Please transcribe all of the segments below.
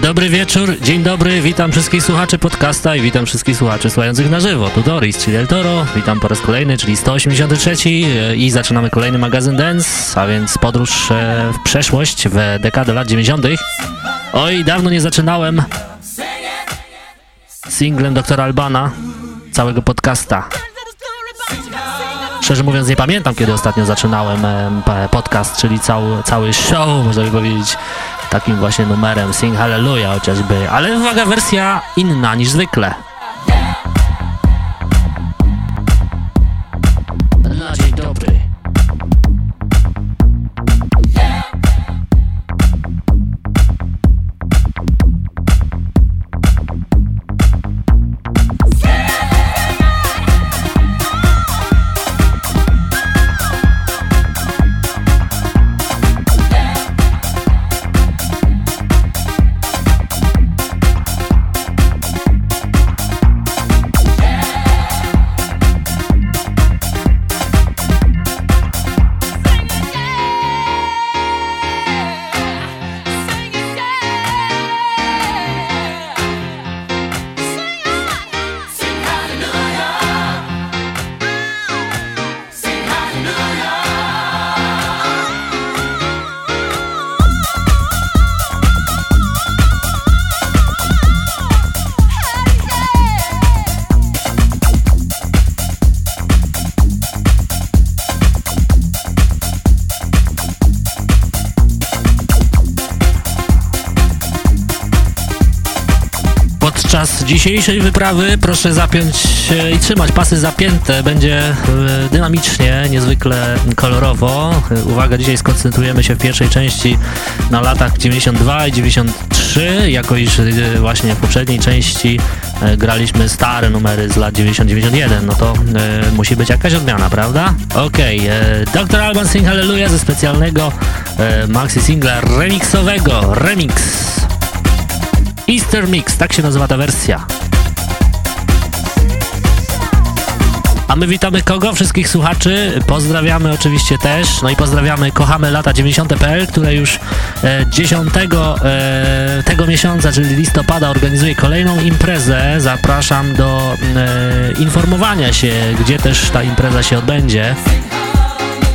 Dobry wieczór, dzień dobry, witam wszystkich słuchaczy podcasta i witam wszystkich słuchaczy słuchających na żywo. Tu Doris, czyli Del Toro, witam po raz kolejny, czyli 183 i zaczynamy kolejny magazyn Dance, a więc podróż e, w przeszłość, w dekadę lat 90. Oj, dawno nie zaczynałem singlem doktora Albana, całego podcasta. Szczerze mówiąc nie pamiętam, kiedy ostatnio zaczynałem podcast, czyli cały, cały show, można by powiedzieć, takim właśnie numerem Sing Hallelujah chociażby, ale uwaga, wersja inna niż zwykle. Dzisiejszej wyprawy proszę zapiąć i trzymać pasy zapięte. Będzie e, dynamicznie, niezwykle kolorowo. Uwaga, dzisiaj skoncentrujemy się w pierwszej części na latach 92 i 93, jako iż e, właśnie w poprzedniej części e, graliśmy stare numery z lat 90-91, no to e, musi być jakaś odmiana, prawda? Okej, okay, Dr. Alban Sing Hallelujah ze specjalnego e, maxi singla remixowego, remix Easter Mix, tak się nazywa ta wersja. A my witamy kogo? Wszystkich słuchaczy. Pozdrawiamy oczywiście też. No i pozdrawiamy Kochamy Lata 90.pl, które już e, 10 e, tego miesiąca, czyli listopada, organizuje kolejną imprezę. Zapraszam do e, informowania się, gdzie też ta impreza się odbędzie.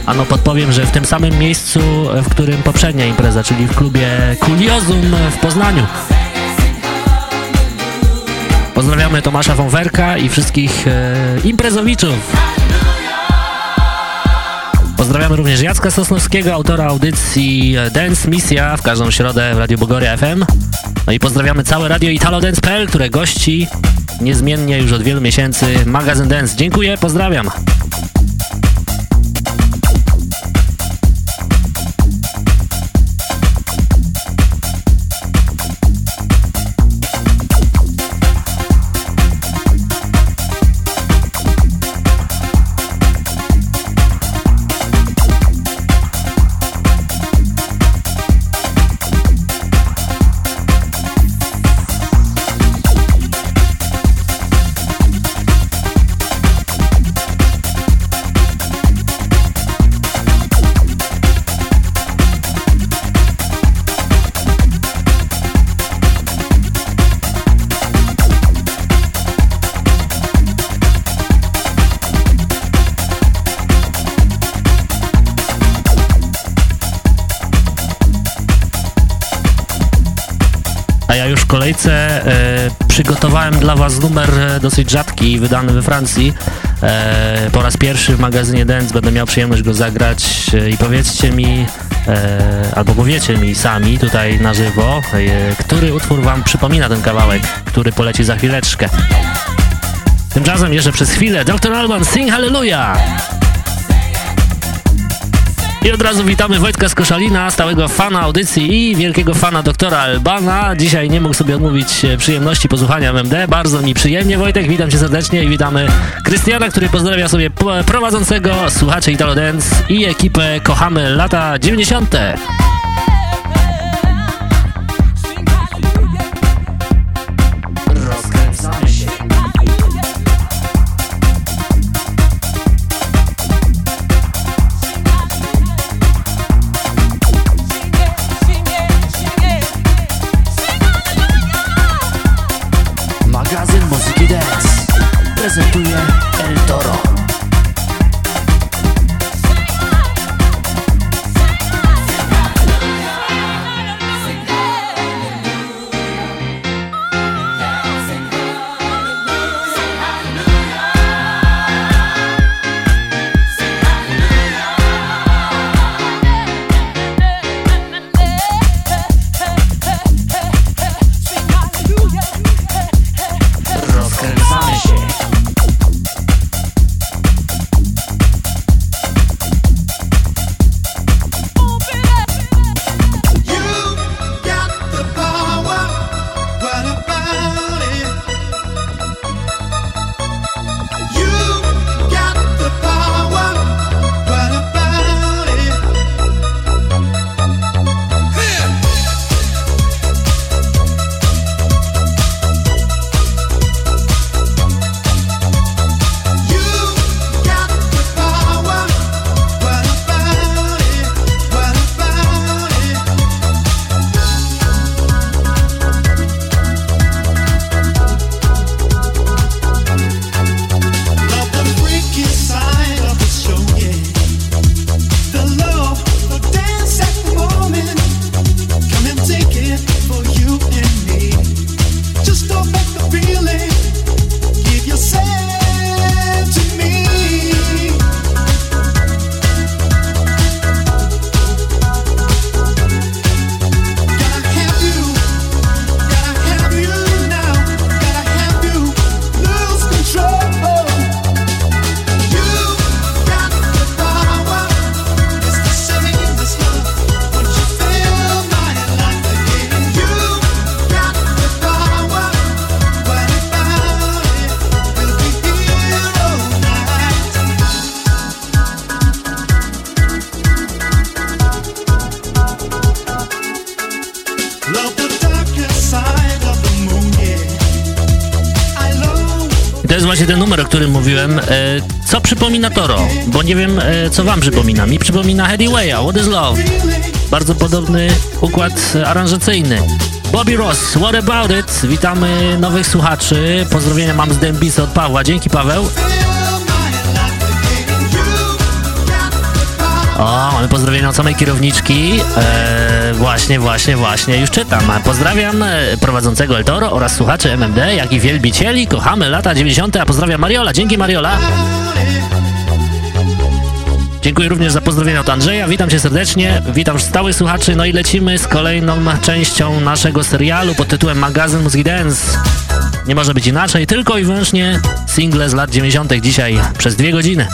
Ano podpowiem, że w tym samym miejscu, w którym poprzednia impreza, czyli w klubie Kuriozum w Poznaniu. Pozdrawiamy Tomasza Wąwerka i wszystkich e, imprezowiczów. Pozdrawiamy również Jacka Sosnowskiego, autora audycji Dance Misja w każdą środę w Radio Bogoria FM. No i pozdrawiamy całe radio Italo Dance.pl, które gości niezmiennie już od wielu miesięcy magazyn Dance. Dziękuję, pozdrawiam. Dla Was numer e, dosyć rzadki, wydany we Francji. E, po raz pierwszy w magazynie Dance będę miał przyjemność go zagrać e, i powiedzcie mi, e, albo powiecie mi sami tutaj na żywo, e, który utwór Wam przypomina ten kawałek, który poleci za chwileczkę. Tymczasem jeszcze przez chwilę Dr. Alban Sing Hallelujah! I od razu witamy Wojtka z Koszalina, stałego fana audycji i wielkiego fana doktora Albana. Dzisiaj nie mógł sobie odmówić e, przyjemności posłuchania MMD. Bardzo mi przyjemnie, Wojtek, witam cię serdecznie i witamy Krystiana, który pozdrawia sobie prowadzącego słuchaczy Italo Dance i ekipę Kochamy lata 90. przypomina Toro, bo nie wiem, e, co wam przypomina. Mi przypomina Heady Way'a, What is Love. Bardzo podobny układ aranżacyjny. Bobby Ross, What About It? Witamy nowych słuchaczy. Pozdrowienia mam z Dembisa od Pawła. Dzięki, Paweł. O, mamy pozdrowienia od samej kierowniczki. Eee, właśnie, właśnie, właśnie, już czytam. Pozdrawiam e, prowadzącego El Toro oraz słuchaczy MMD, jak i wielbicieli. Kochamy lata 90. A pozdrawiam Mariola. Dzięki Mariola. Dziękuję również za pozdrowienia od Andrzeja. Witam cię serdecznie, witam stałych słuchaczy. No i lecimy z kolejną częścią naszego serialu pod tytułem Magazyn Muzyki Dance. Nie może być inaczej, tylko i wyłącznie single z lat 90. dzisiaj przez dwie godziny.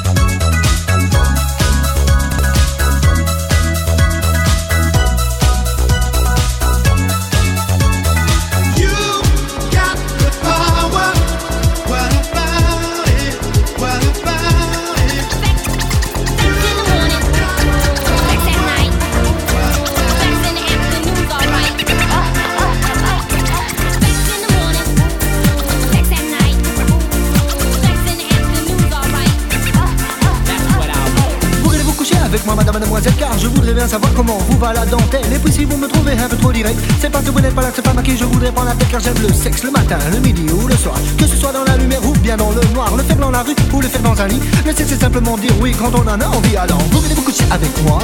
Savoir comment vous va la dentelle. Et puis si vous me trouvez un peu trop direct C'est parce que vous n'êtes pas c'est pas à qui je voudrais prendre la tête Car j'aime le sexe le matin, le midi ou le soir. Que ce soit dans la lumière ou bien dans le noir Le faire dans la rue ou le faire dans un lit sexe c'est simplement dire oui quand on en a envie Alors vous venez vous coucher avec moi.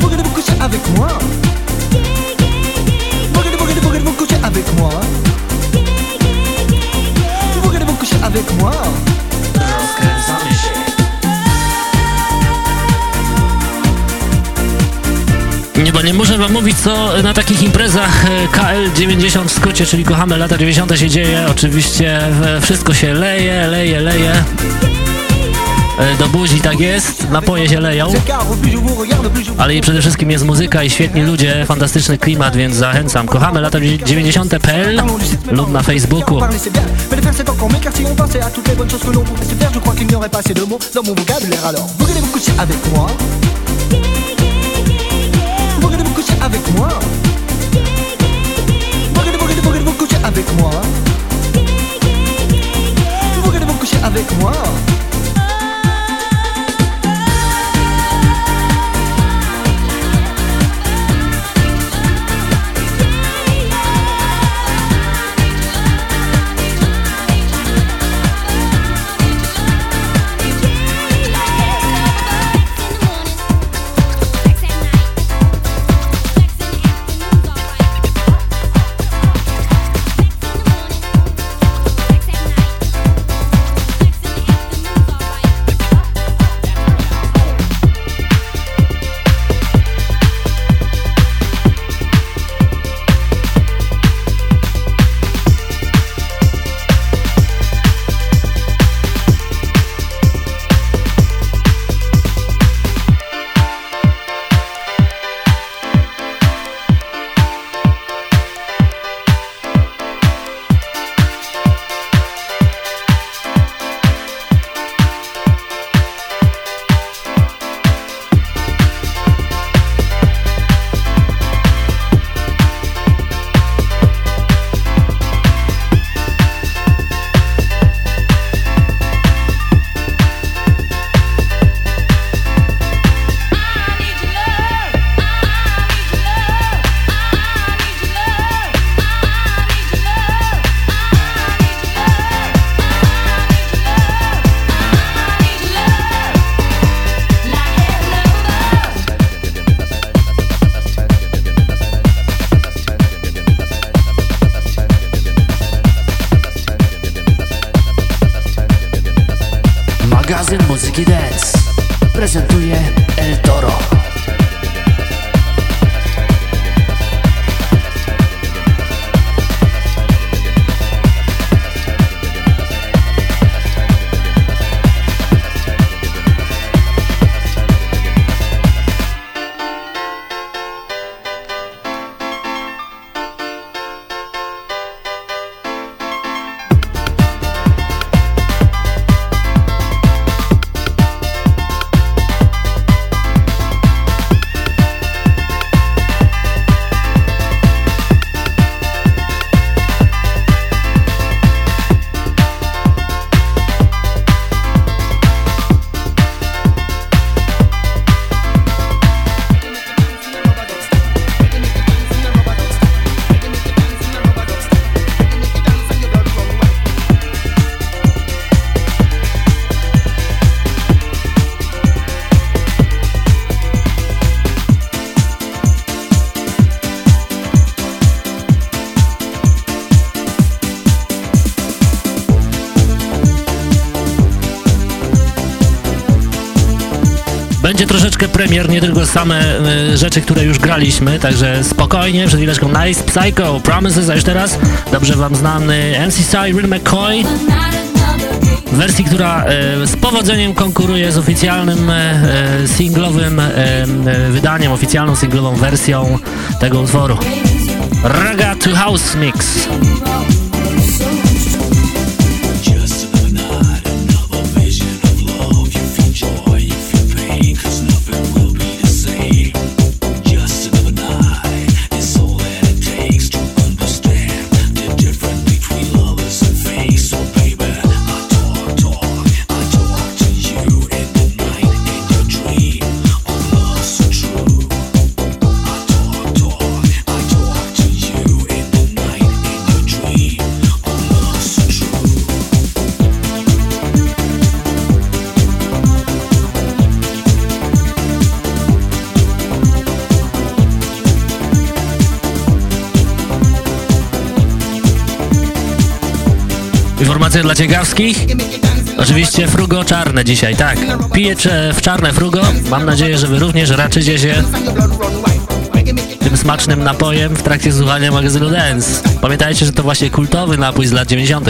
Vous venez vous coucher avec moi. Vous venez, vous coucher avec moi. Vous venez vous coucher avec moi nie muszę wam mówić, co na takich imprezach e, KL90 w skrócie, czyli kochamy lata 90 się dzieje. Oczywiście wszystko się leje, leje, leje. e, do buzi, tak jest, napoje się leją, ale i przede wszystkim jest muzyka i świetni ludzie, fantastyczny klimat, więc zachęcam. Kochamy lata 90.pl lub na Facebooku. Avec moi. Vous voulez vous coucher avec moi? Premier, nie tylko same y, rzeczy, które już graliśmy, także spokojnie, przed chwileczką Nice Psycho, Promises, a już teraz dobrze wam znany MC Style, Real McCoy w wersji, która y, z powodzeniem konkuruje z oficjalnym y, singlowym wydaniem, oficjalną singlową wersją tego utworu. Raga to House Mix. Ciekawskich. Oczywiście frugo czarne dzisiaj, tak. Piję w czarne frugo. Mam nadzieję, że wy również raczycie się tym smacznym napojem w trakcie słuchania magazynu Dance. Pamiętajcie, że to właśnie kultowy napój z lat 90.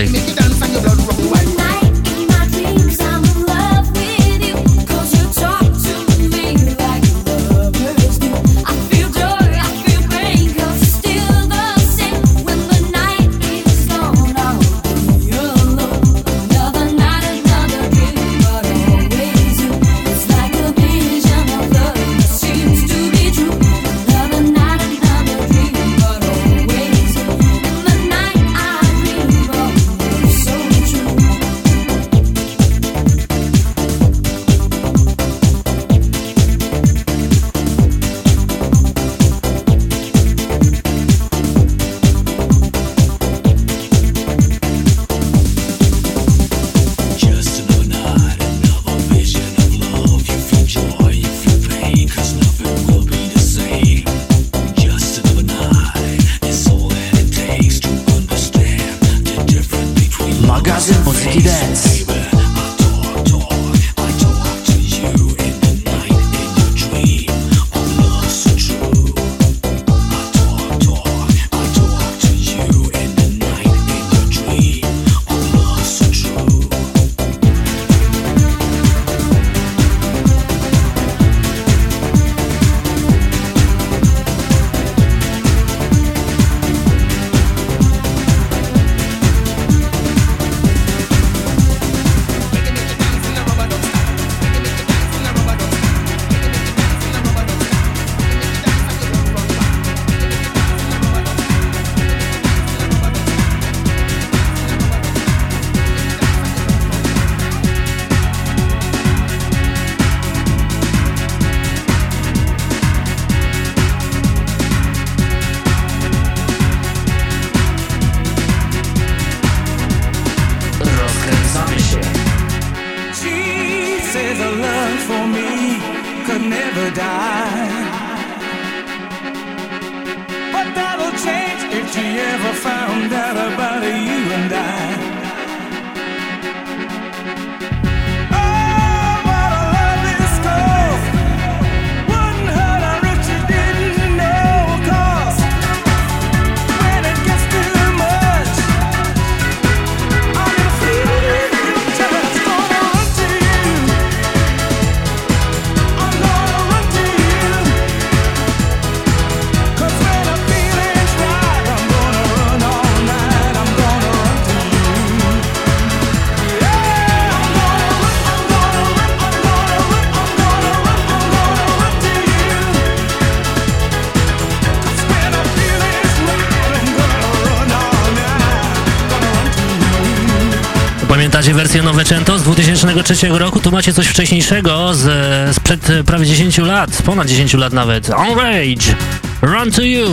wersję Novecento z 2003 roku? Tu macie coś wcześniejszego z, sprzed prawie 10 lat, ponad 10 lat nawet. On Rage, Run to You.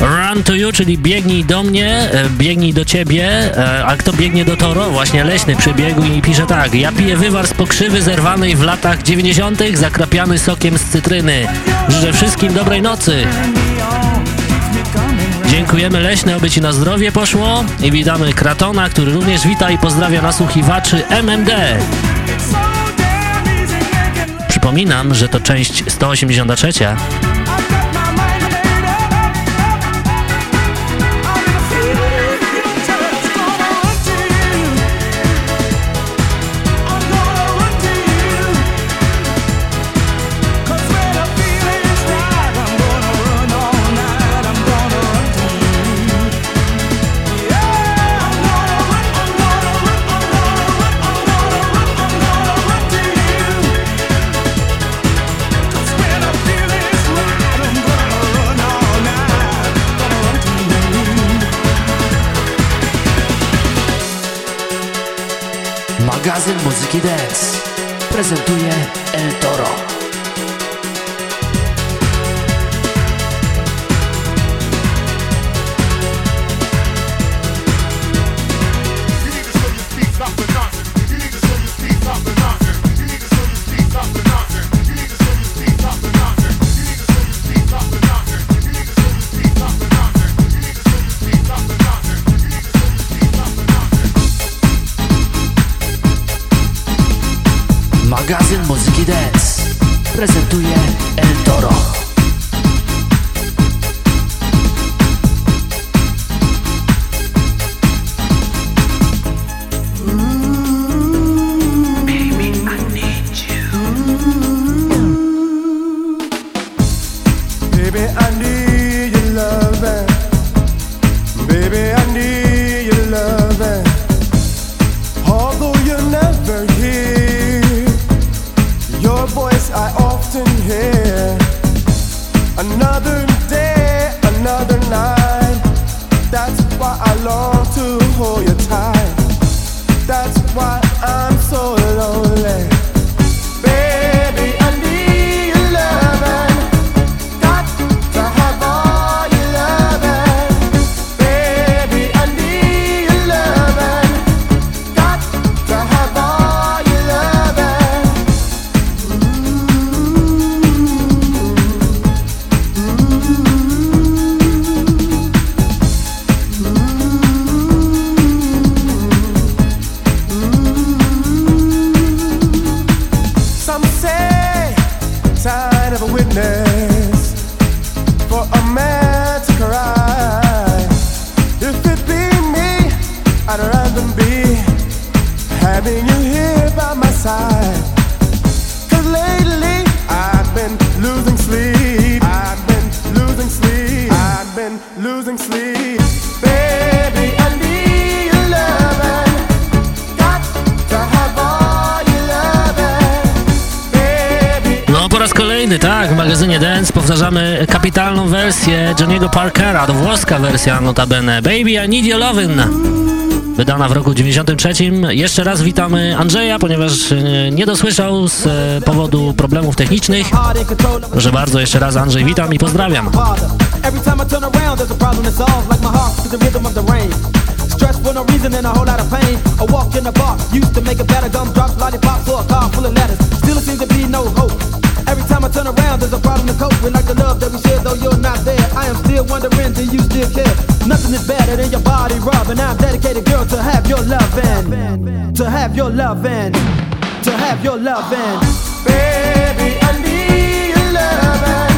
Run to you, czyli biegnij do mnie, e, biegnij do ciebie, e, a kto biegnie do Toro? Właśnie Leśny przybiegł i pisze tak. Ja piję wywar z pokrzywy zerwanej w latach 90., zakrapiany sokiem z cytryny. Życzę wszystkim dobrej nocy. Dziękujemy Leśne, aby Ci na zdrowie poszło i witamy Kratona, który również wita i pozdrawia nasłuchiwaczy MMD. Przypominam, że to część 183. magazyn muzyki dance. Prezentuje wersja notabene Baby I Need Your Lovin', wydana w roku 93. Jeszcze raz witamy Andrzeja, ponieważ e, nie dosłyszał z e, powodu problemów technicznych. Proszę bardzo, jeszcze raz Andrzej, witam i pozdrawiam. Stress for no reason and a whole lot of pain. A walk in used to make a gum drops, a car full of letters. Still, it seems to be no hope. Every time I turn around, there's a problem to cope like the love that we share, though you're not. I am still wondering, do you still care? Nothing is better than your body rubbing. I'm dedicated, girl, to have your loving. To have your loving. To have your loving. Baby, I need your loving.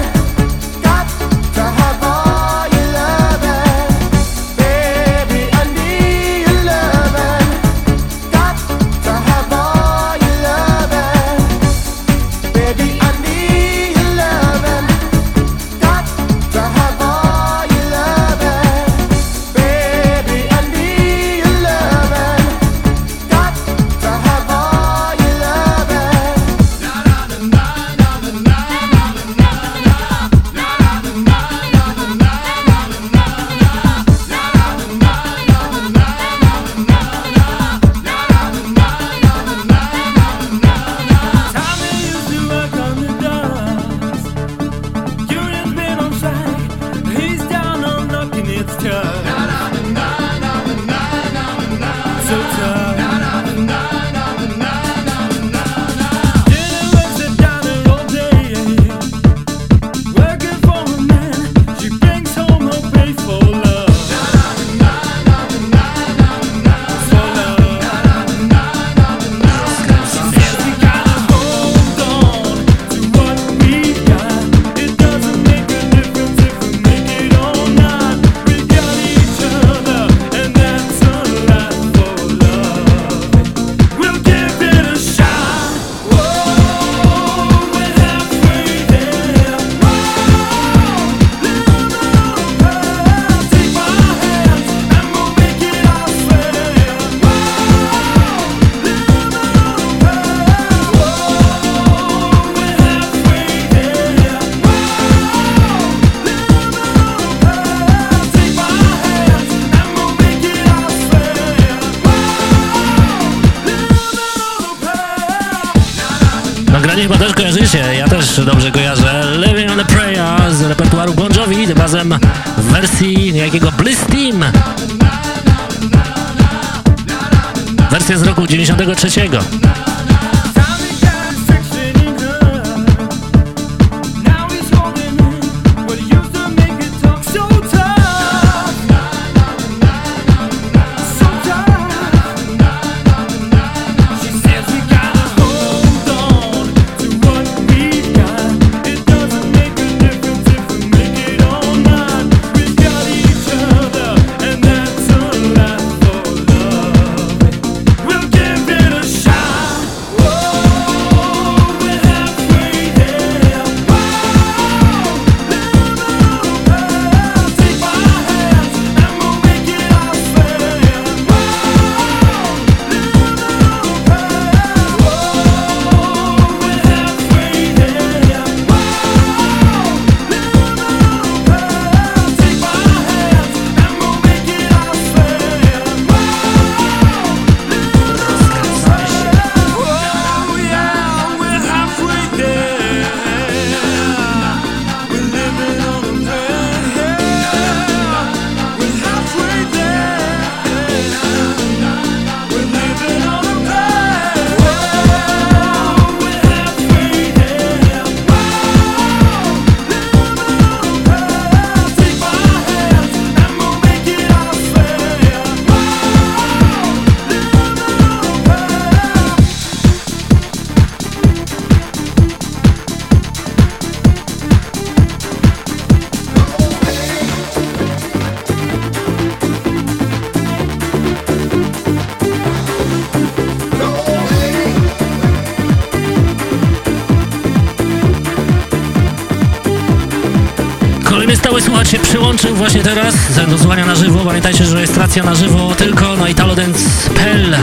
Zapraszam do na żywo. Pamiętajcie, że rejestracja na żywo tylko na italodance.pl.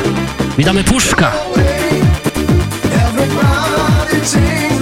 Witamy Puszka! Everybody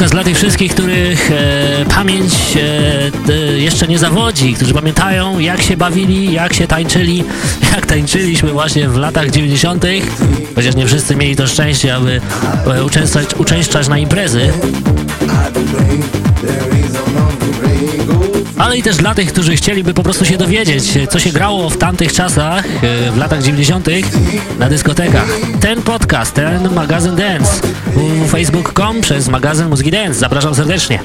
podcast dla tych wszystkich, których e, pamięć e, e, jeszcze nie zawodzi, którzy pamiętają jak się bawili, jak się tańczyli, jak tańczyliśmy właśnie w latach 90. Chociaż nie wszyscy mieli to szczęście, aby e, uczęszczać, uczęszczać na imprezy ale i też dla tych, którzy chcieliby po prostu się dowiedzieć, co się grało w tamtych czasach, e, w latach 90. na dyskotekach. Ten podcast, ten magazyn Dance, facebook.com przez magazyn Mózgi Dance. Zapraszam serdecznie.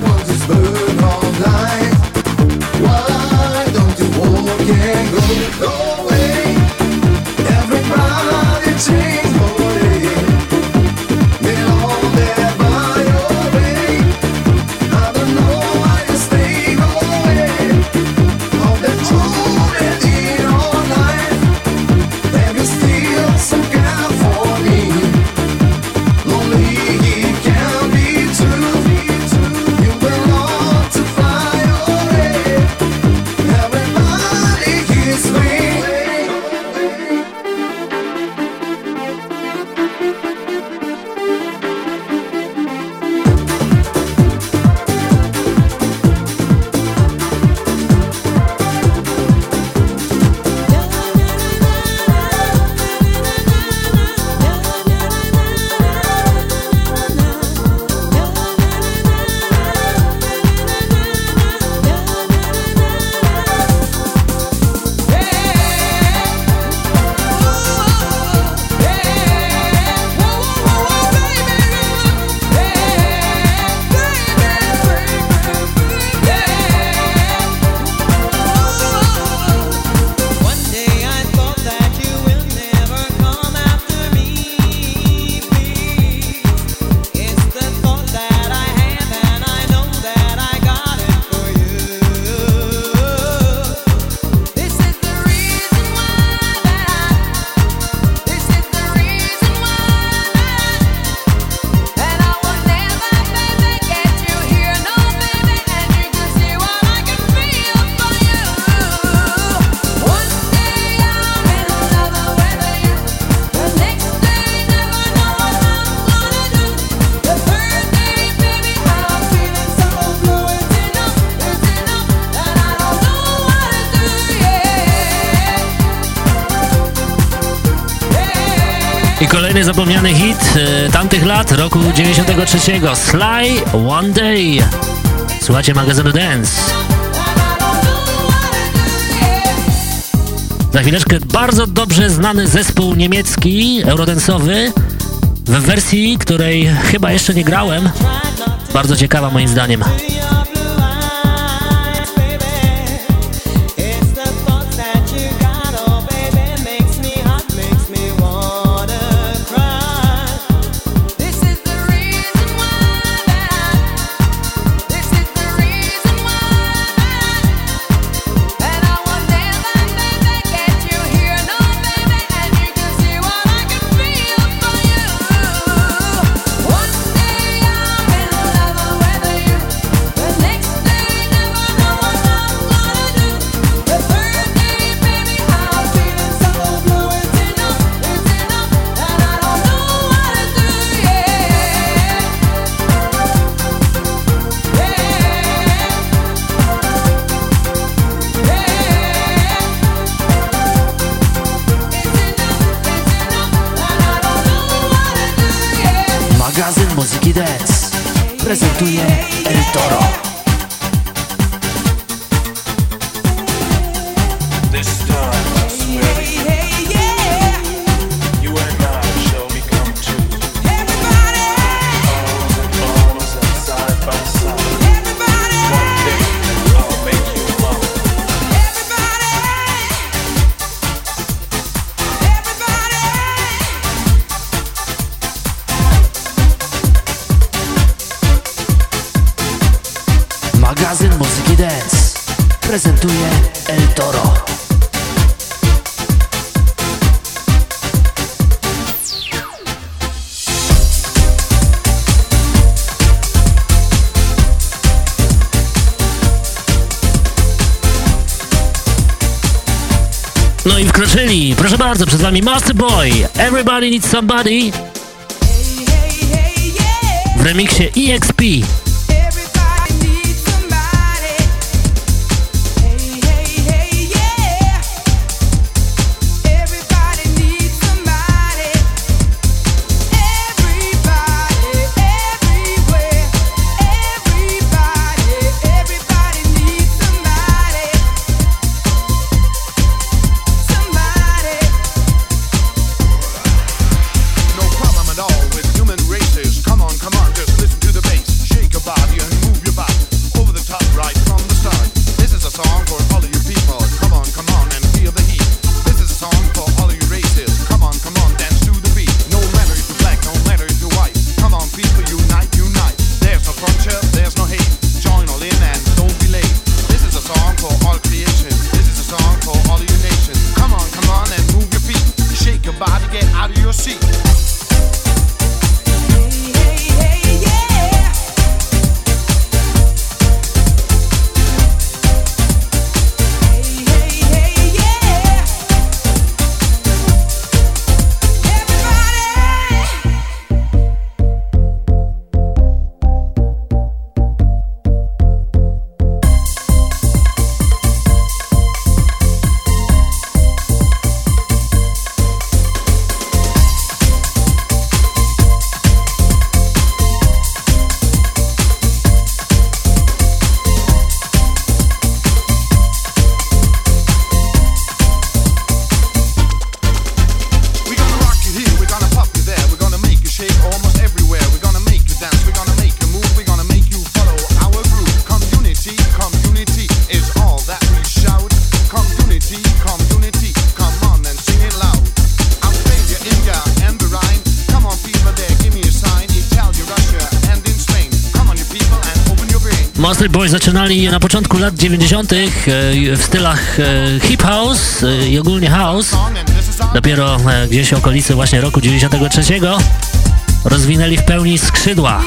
lat, roku 93. Sly One Day. Słuchajcie magazynu Dance. Za chwileczkę bardzo dobrze znany zespół niemiecki, eurodensowy, w wersji, której chyba jeszcze nie grałem. Bardzo ciekawa moim zdaniem. bardzo, przed wami Master Boy, Everybody Needs Somebody w remiksie EXP. Backstreet Boys zaczynali na początku lat 90. E, w stylach e, hip house e, i ogólnie house. Dopiero gdzieś w okolicy właśnie roku 93 rozwinęli w pełni skrzydła.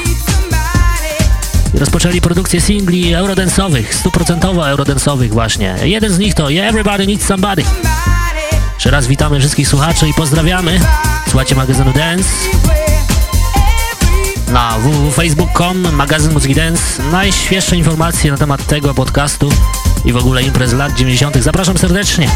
Rozpoczęli produkcję singli eurodensowych, stuprocentowo eurodensowych właśnie. Jeden z nich to Everybody Needs Somebody. Jeszcze raz witamy wszystkich słuchaczy i pozdrawiamy. Słuchajcie magazynu Dance na www.facebook.com, magazyn Muzyki Dance. Najświeższe informacje na temat tego podcastu i w ogóle imprez lat 90. Zapraszam serdecznie.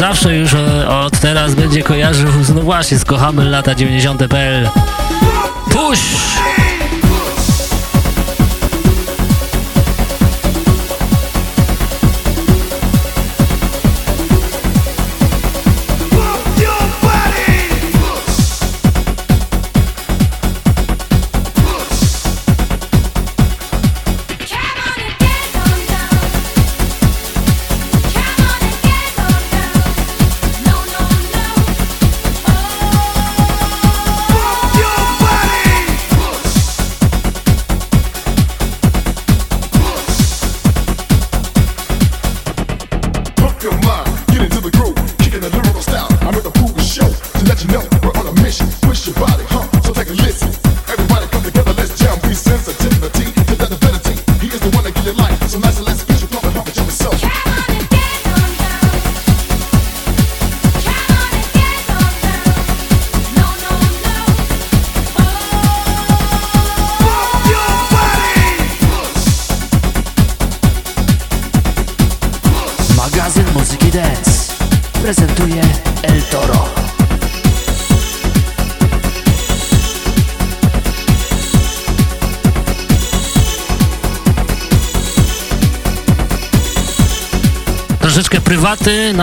zawsze już e, od teraz będzie kojarzył, no właśnie, z kochamy lata 90.pl. Push!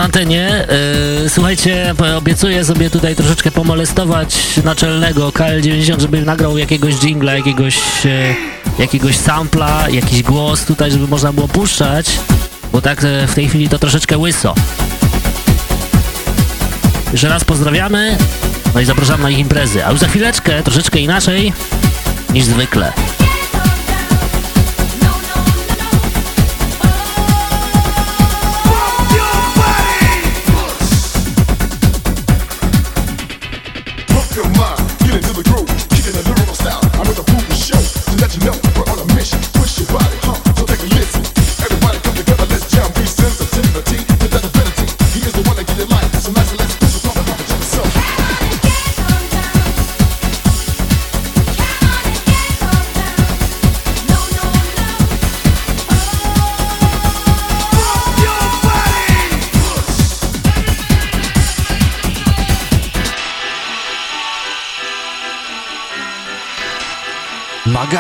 antenie. Y, słuchajcie, obiecuję sobie tutaj troszeczkę pomolestować naczelnego KL90, żeby nagrał jakiegoś jingla, jakiegoś, y, jakiegoś sampla, jakiś głos tutaj, żeby można było puszczać, bo tak y, w tej chwili to troszeczkę łyso. Jeszcze raz pozdrawiamy, no i zapraszam na ich imprezy, a już za chwileczkę troszeczkę inaczej niż zwykle.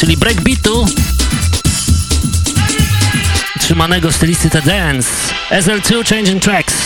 czyli breakbeatu trzymanego stylistyce dance. SL2 Changing Tracks.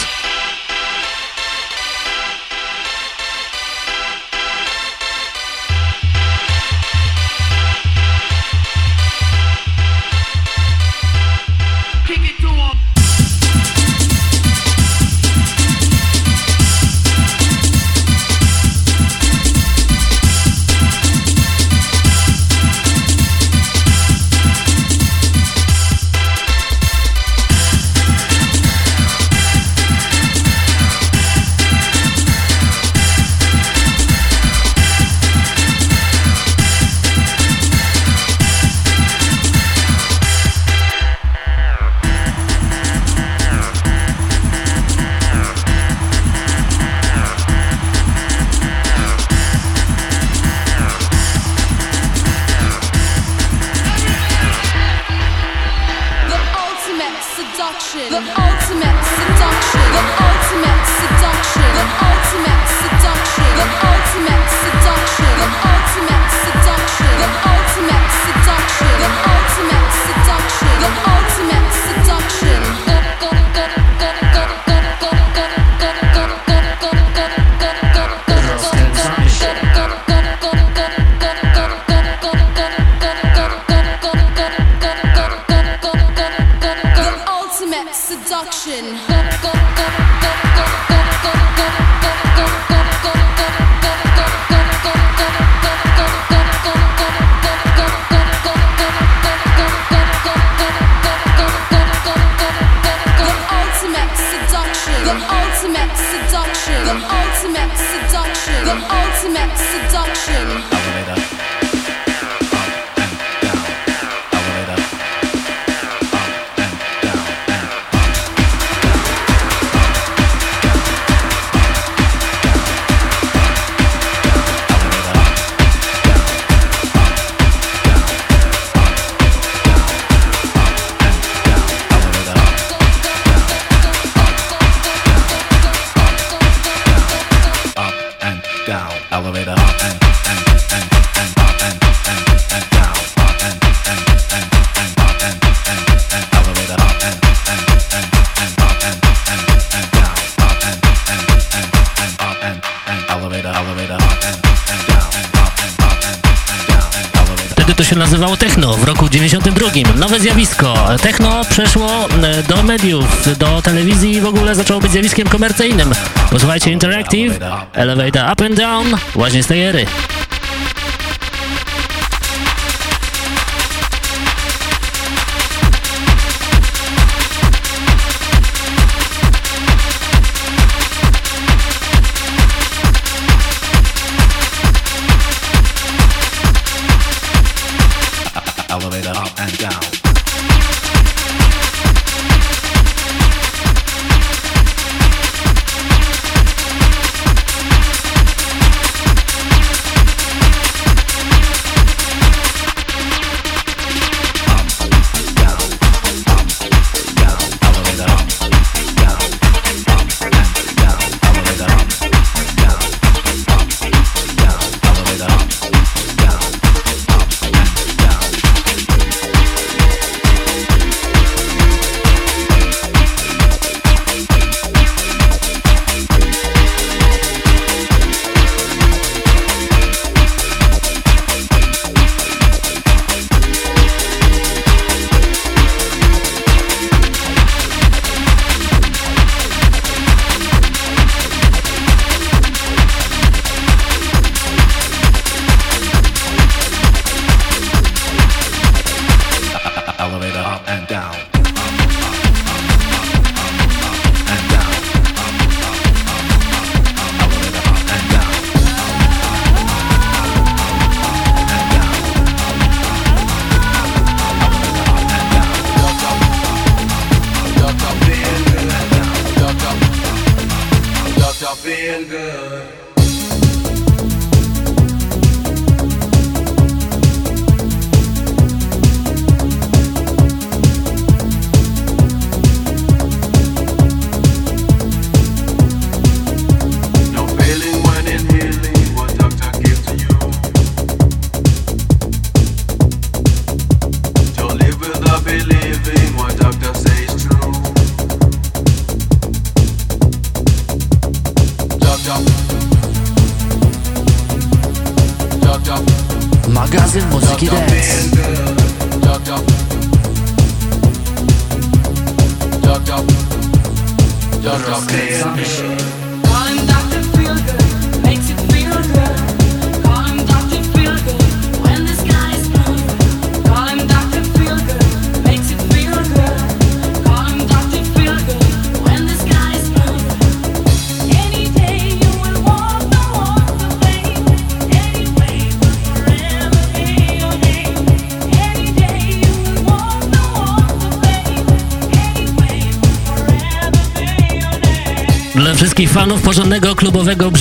zjawiskiem komercyjnym. Posłuchajcie Interactive, Elevator Up and Down, właśnie z tej ery.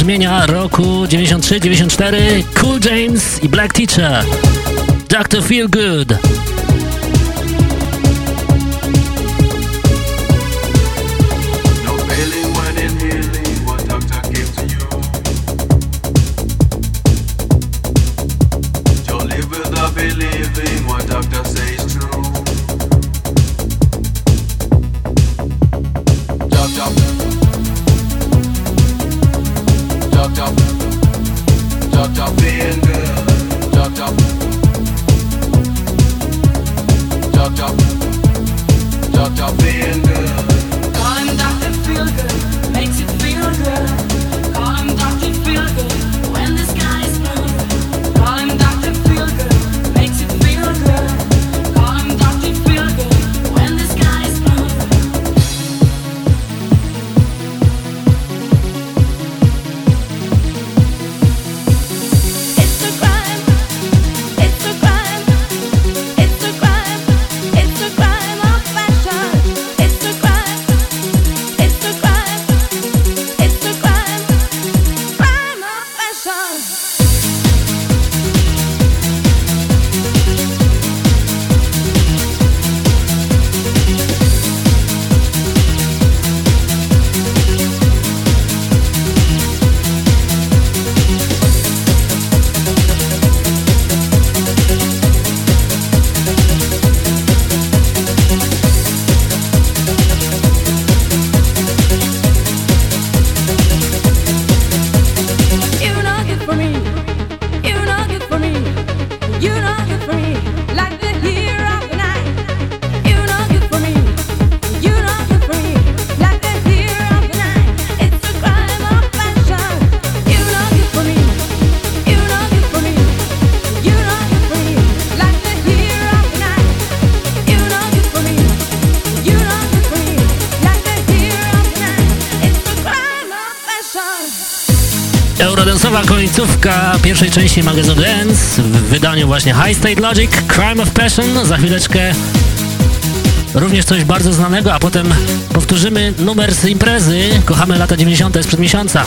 brzmienia roku 93-94 Cool James i Black Teacher. Doctor Feel Good. pierwszej części magazynu Dance w wydaniu właśnie High State Logic, Crime of Passion, za chwileczkę również coś bardzo znanego, a potem powtórzymy numer z imprezy Kochamy lata 90. sprzed miesiąca.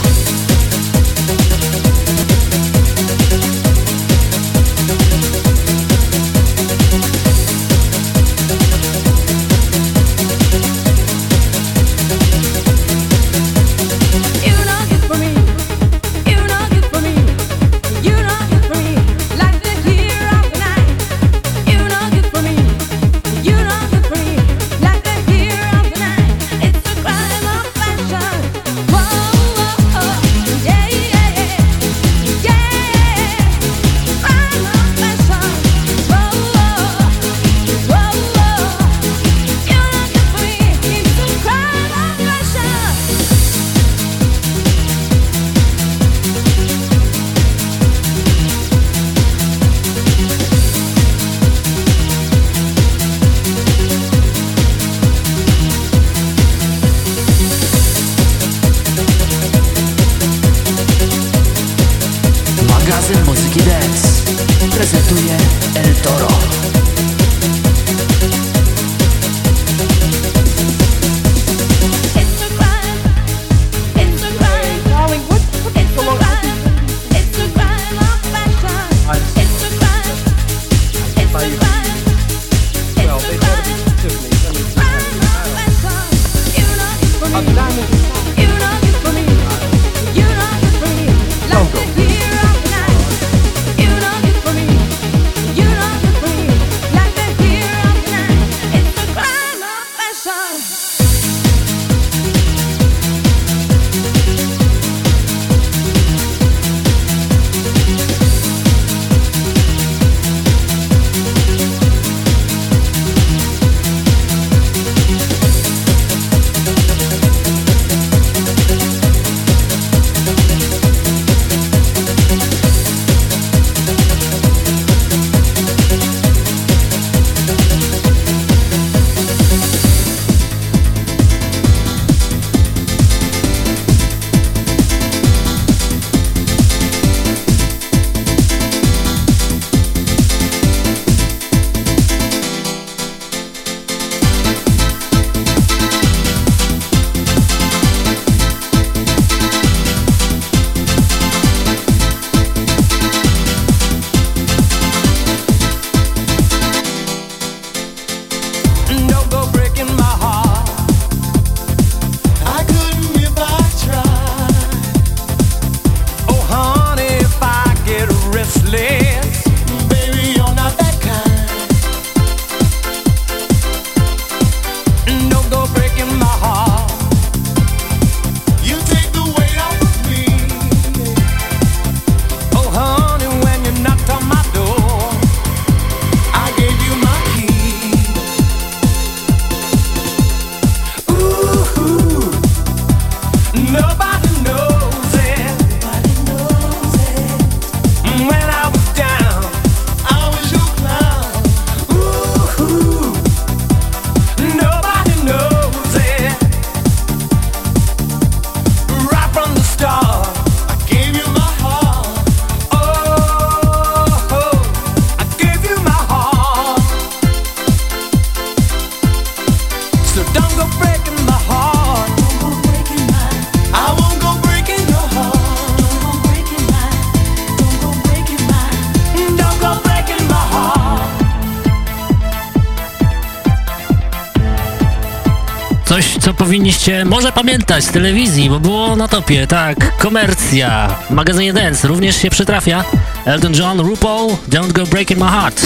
się może pamiętać z telewizji, bo było na topie, tak, komercja, magazyn Dance również się przytrafia. Elton John, RuPaul, Don't Go Breaking My Heart.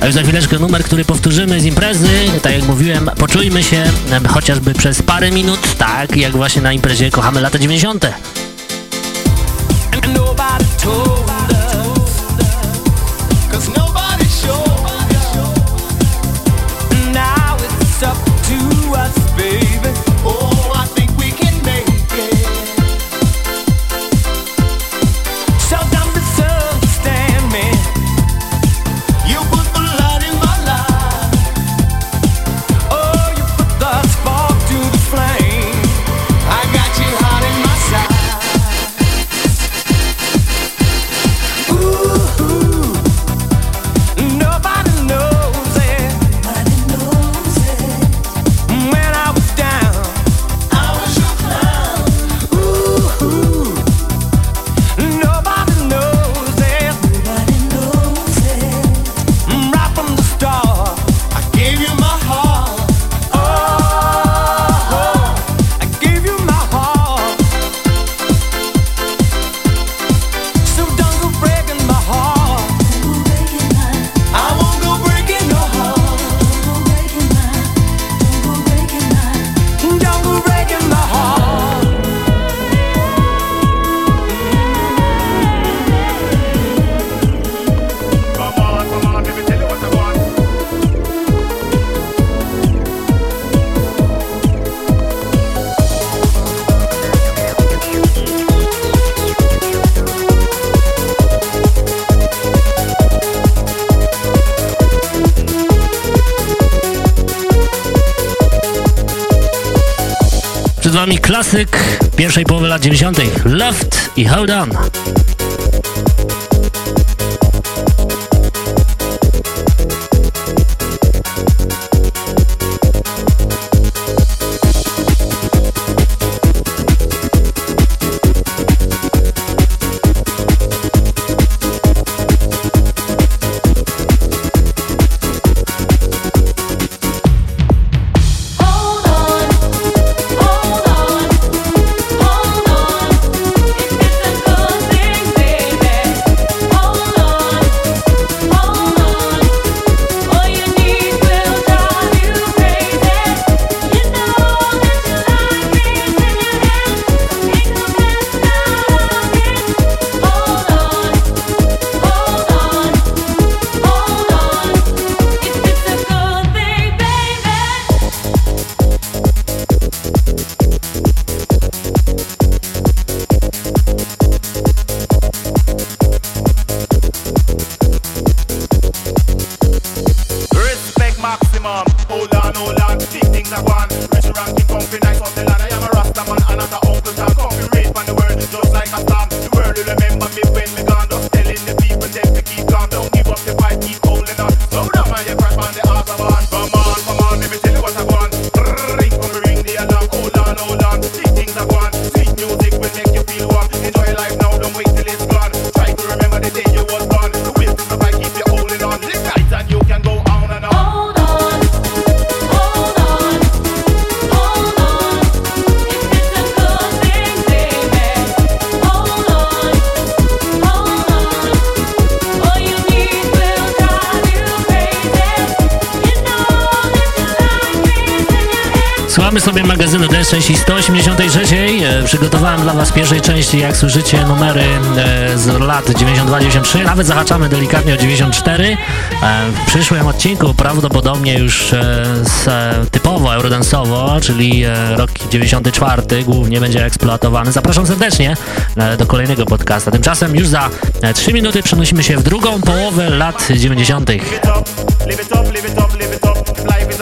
A już za chwileczkę numer, który powtórzymy z imprezy, tak jak mówiłem, poczujmy się chociażby przez parę minut, tak jak właśnie na imprezie Kochamy lata 90. pierwszej połowy lat 90. Left i Hold On. The world Słuchamy sobie magazynu Dance części 183. E, Przygotowałem dla Was pierwszej części, jak słyszycie, numery e, z lat 92-93. Nawet zahaczamy delikatnie o 94. E, W przyszłym odcinku prawdopodobnie już typowo eurodansowo, czyli rok 94 głównie będzie eksploatowany. Zapraszam serdecznie do kolejnego podcasta. Tymczasem już za e, 3 minuty przenosimy się w drugą połowę lat 90. Live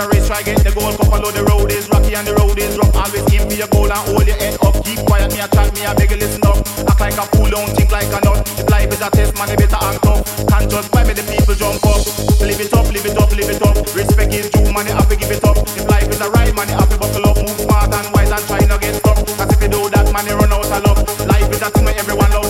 a race, try get the goal. Come follow the road is rocky and the road is rough. Always aim for your goal and hold your head up. Keep quiet, me a me a beg you listen up. Act like a fool, don't think like a nut. If life is a test, man, you better act tough. Can't just buy me the people jump up. Live it up, live it up, live it up. Respect is due, man, you have to give it up. If life is a ride, man, you have to buckle up. Move smart and wise and try not get stuck. Cause if you do that, man, you run out of luck. Life is a thing where everyone loves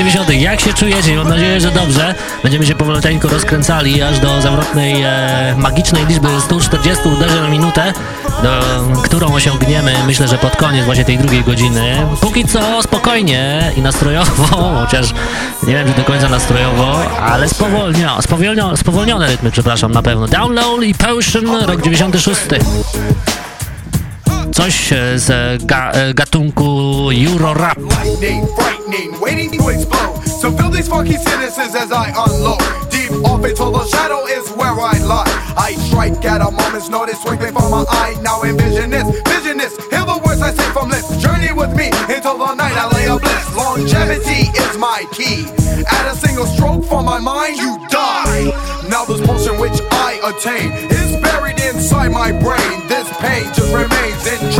90. Jak się czujecie? Mam nadzieję, że dobrze. Będziemy się powolutku rozkręcali aż do zawrotnej, e, magicznej liczby 140 uderzeń na minutę, do, którą osiągniemy, myślę, że pod koniec właśnie tej drugiej godziny. Póki co spokojnie i nastrojowo, chociaż nie wiem, czy do końca nastrojowo, ale spowolnio, spowolnio, spowolnione rytmy, przepraszam, na pewno. Download i Potion, rok 96. so coś z ga gatunku unload. Deep, Off it till the shadow is where I lie. I strike at a moment's notice, swing from my eye. Now envision this, vision this. Hear the words I say from lips. Journey with me into the night I lay a bliss. Longevity is my key. At a single stroke from my mind, you die. Now this potion which I attain is buried inside my brain. This pain just remains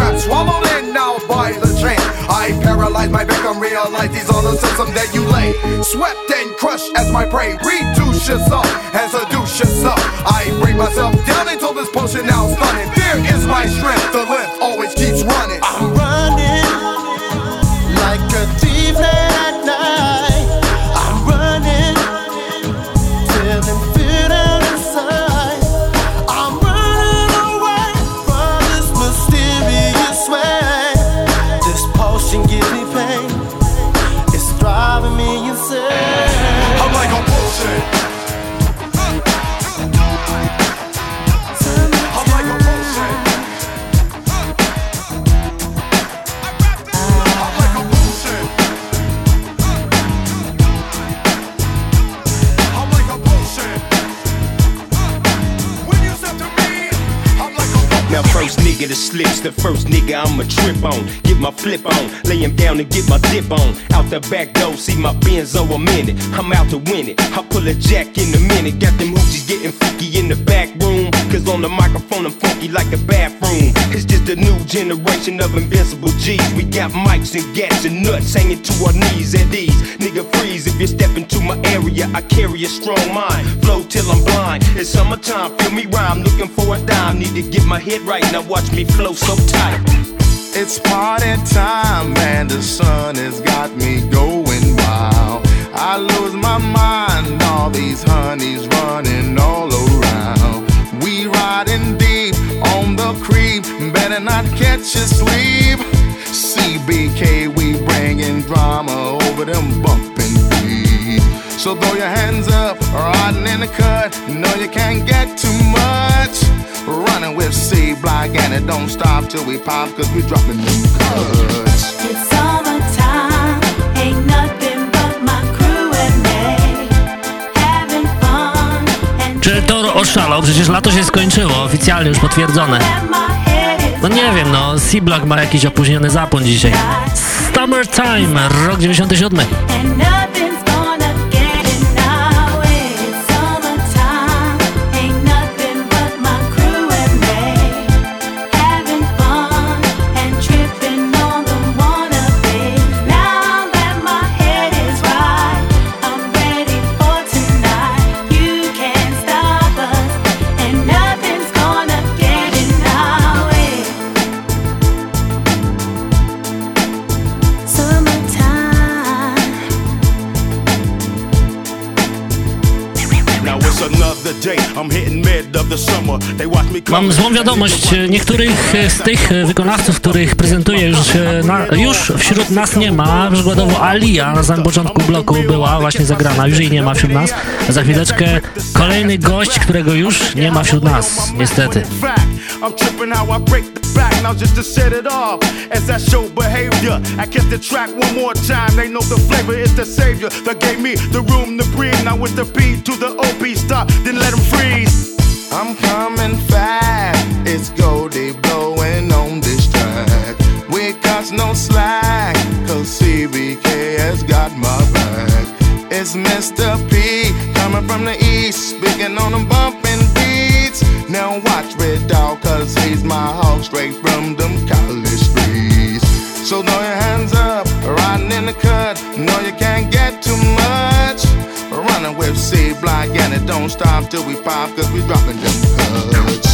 trapped, swallowed in now by the chain. I paralyze my victim, realize these are the systems that you lay. Swept and crushed as my prey, reduce yourself and seduce yourself. I bring myself down until this potion now stunning. Fear is my strength, the lift always keeps running. I'm running. Nigga that slips, the first nigga I'ma trip on. Get my flip on, lay him down and get my dip on. Out the back door, see my Benzo a minute. I'm out to win it. I pull a jack in a minute. Got them hoochies getting freaky in the back room. Cause on the microphone I'm funky like a bathroom. It's just a new generation of invincible G's. We got mics and gats and nuts hanging to our knees at ease. Nigga freeze if you step into my area. I carry a strong mind. Flow till I'm blind. It's summertime, feel me rhyme. Looking for a dime. Need to get my head right. Now watch me flow so tight. It's party time and the sun has got me going wild. I lose my mind, all these honeys running all around. We riding deep on the creep, better not catch you sleep. CBK, we bringing drama over them bumping beats. So throw your hands up, riding in the cut. No, you can't get too much. Running with C Block and it don't stop till we pop, cause we dropping them cuts. It's summertime, ain't nothing but my crew and me having fun and Czy Tor oszalał? Przecież lato się skończyło, oficjalnie już potwierdzone. No nie wiem, no, C-Block ma jakiś opóźniony zapłon dzisiaj. Summertime, rok 97. Mam złą wiadomość, niektórych z tych wykonawców, których prezentuję już, e, na, już wśród nas nie ma. Przykładowo Alia na samym początku bloku była właśnie zagrana, już jej nie ma wśród nas. Za chwileczkę kolejny gość, którego już nie ma wśród nas, niestety. I'm tripping how I break the back. Now just to set it off as I show behavior. I kiss the track one more time. They know the flavor is the savior that gave me the room to breathe. Now with the beat to the OP stop, then let them freeze. I'm coming fast. It's Goldie blowing on this track. We got no slack, cause CBK has got my back. It's Mr. P coming from the east, speaking on them bumping beats. Now watch Red Dog, cause he's my hog straight from them college streets. So throw your hands up, riding in the cut. No, you can't get too much. Running with C Block and it don't stop till we pop, cause we dropping them cuts.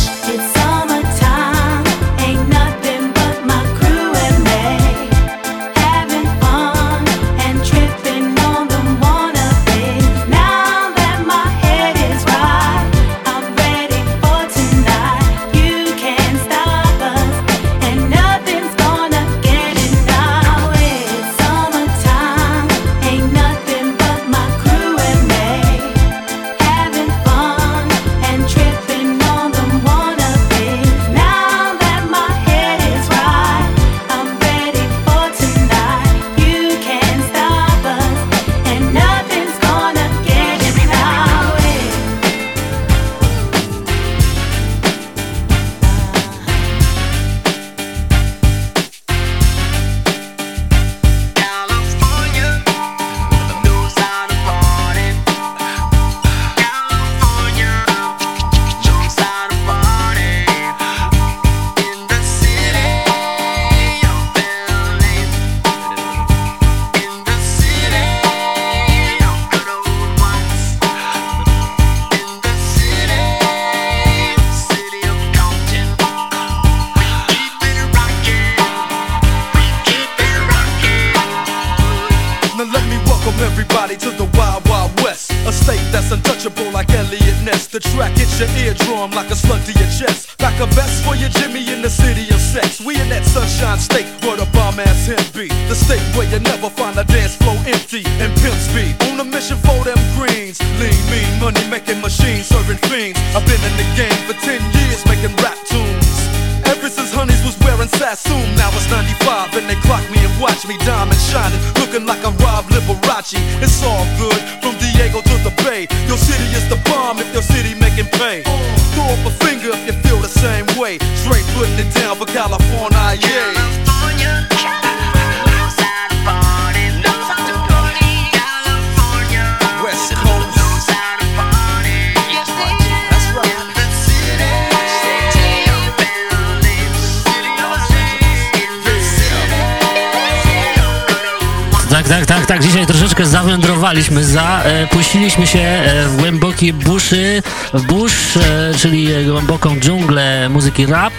zanosiliśmy się e, w głębokie buszy, bush, e, czyli głęboką dżunglę muzyki rap.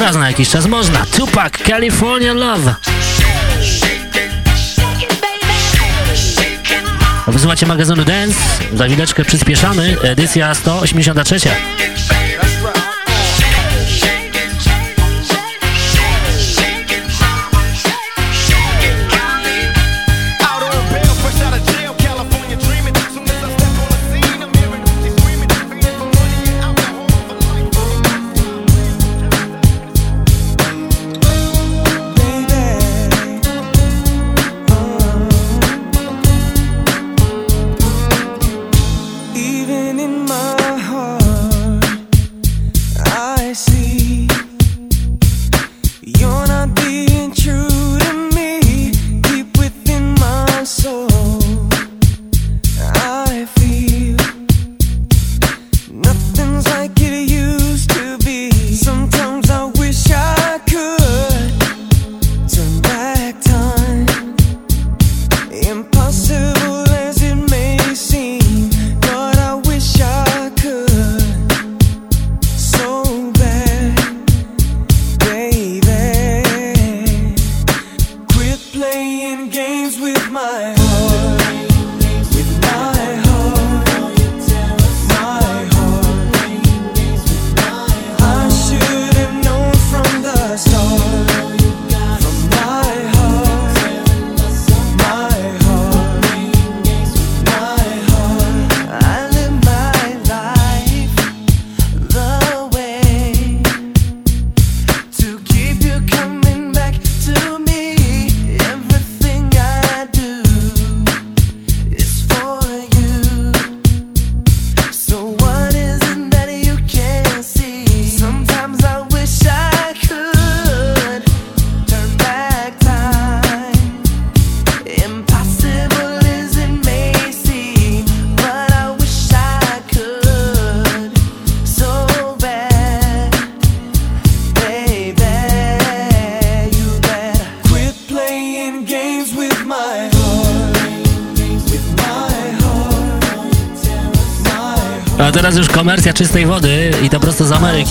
Raz na jakiś czas można. Tupac, California Love. Wysyłacie magazynu Dance, za chwileczkę przyspieszamy, edycja 183.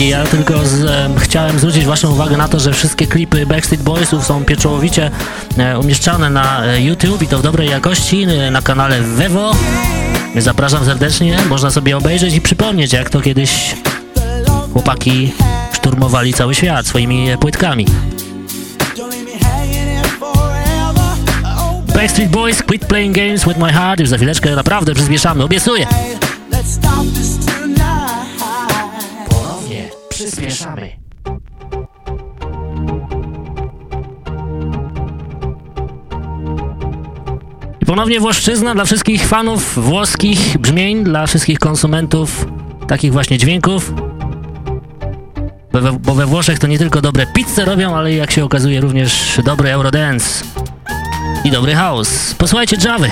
piosenki. Ja tylko z, e, chciałem zwrócić Waszą uwagę na to, że wszystkie klipy Backstreet Boysów są pieczołowicie e, umieszczane na e, YouTube i to w dobrej jakości e, na kanale Wewo. Zapraszam serdecznie, można sobie obejrzeć i przypomnieć, jak to kiedyś chłopaki szturmowali cały świat swoimi płytkami. Backstreet Boys, quit playing games with my heart. Już za chwileczkę naprawdę przyspieszamy, obiecuję. Let's stop this ponownie Włoszczyzna dla wszystkich fanów włoskich brzmień, dla wszystkich konsumentów takich właśnie dźwięków. Bo we, bo we Włoszech to nie tylko dobre pizze robią, ale jak się okazuje również dobry Eurodance i dobry house. Posłuchajcie Javy.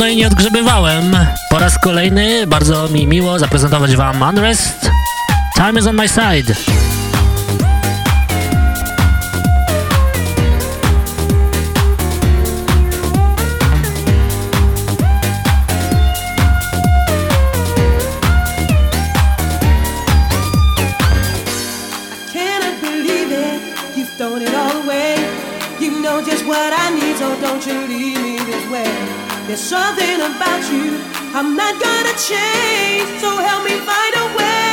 Dawno jej nie odgrzebywałem. Po raz kolejny bardzo mi miło zaprezentować wam Unrest. Time is on my side. Don't you leave me this way. There's something about you I'm not gonna change, so help me find a way.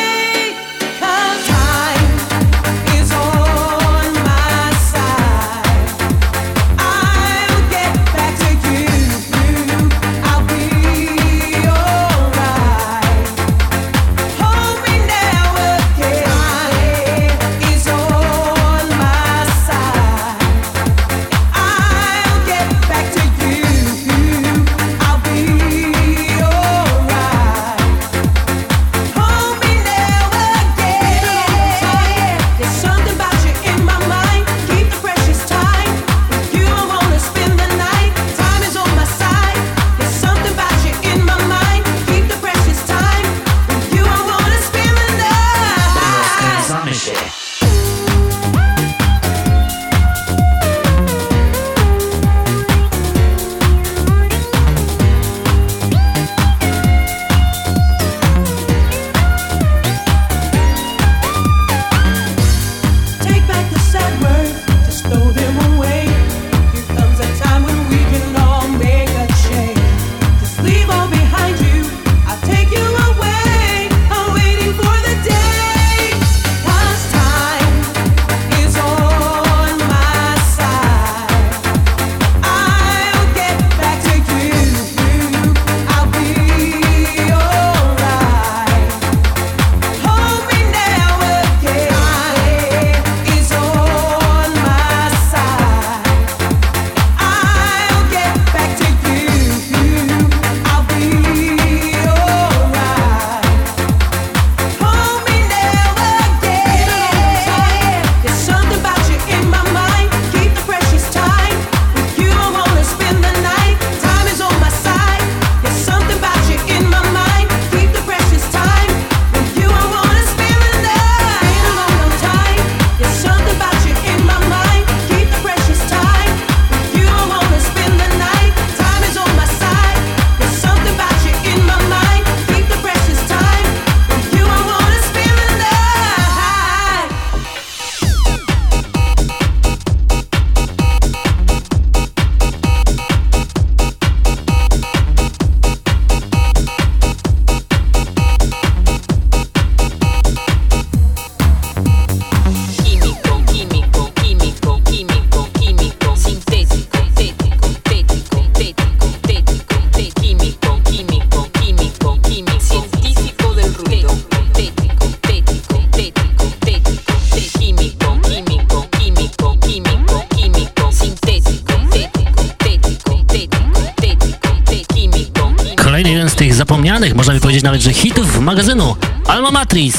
nawet, że hitów magazynu Alma Matriz.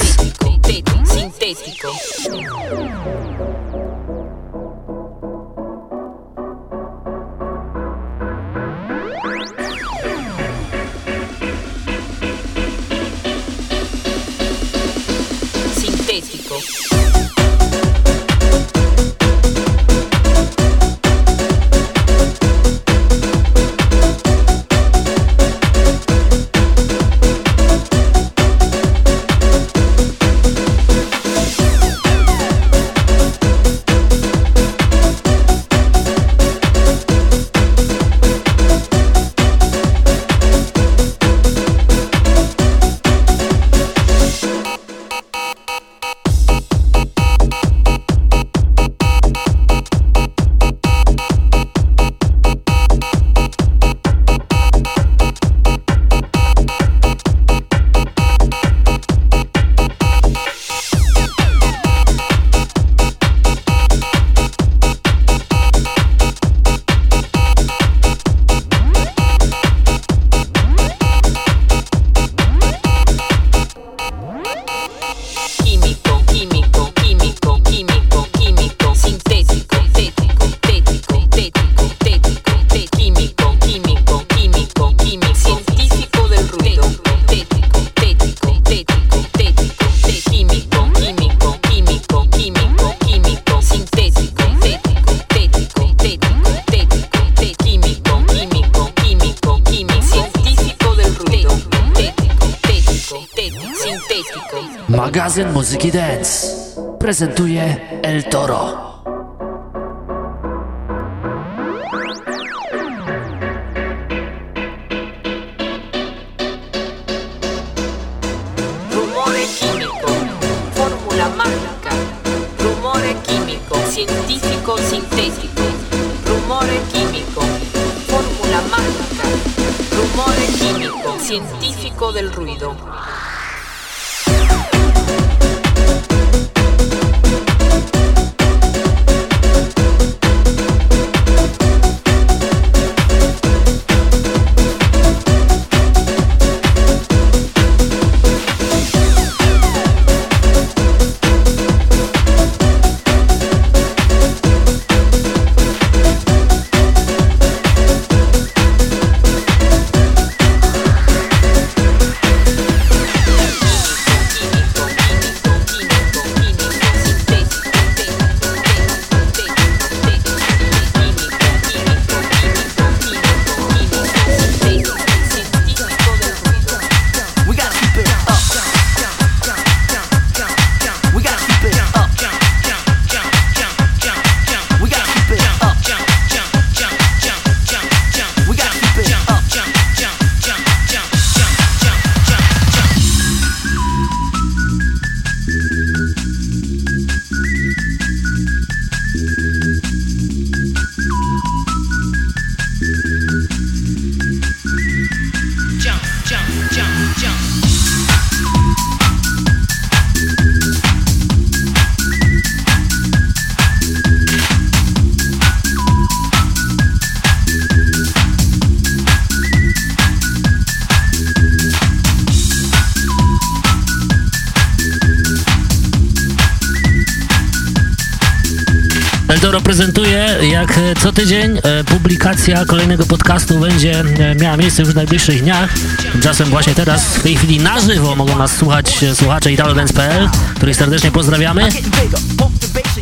tydzień e, publikacja kolejnego podcastu będzie e, miała miejsce już w najbliższych dniach. Czasem właśnie teraz, w tej chwili na żywo mogą nas słuchać e, słuchacze italodance.pl, których serdecznie pozdrawiamy.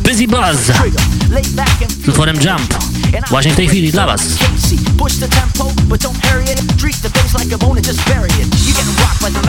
Busy Buzz z utworem Jump. Właśnie w tej chwili dla Was. Push the tempo, but don't hurry it. Treat the like a bone and just bury it. You get rocked by the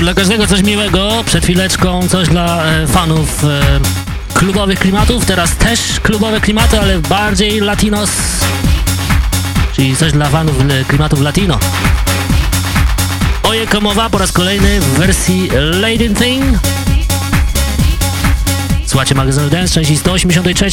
dla każdego coś miłego, przed chwileczką coś dla e, fanów e, klubowych klimatów, teraz też klubowe klimaty, ale bardziej latinos, czyli coś dla fanów e, klimatów latino. Oje Komowa po raz kolejny w wersji Lady Thing. Słuchajcie magazynu Dance części 183.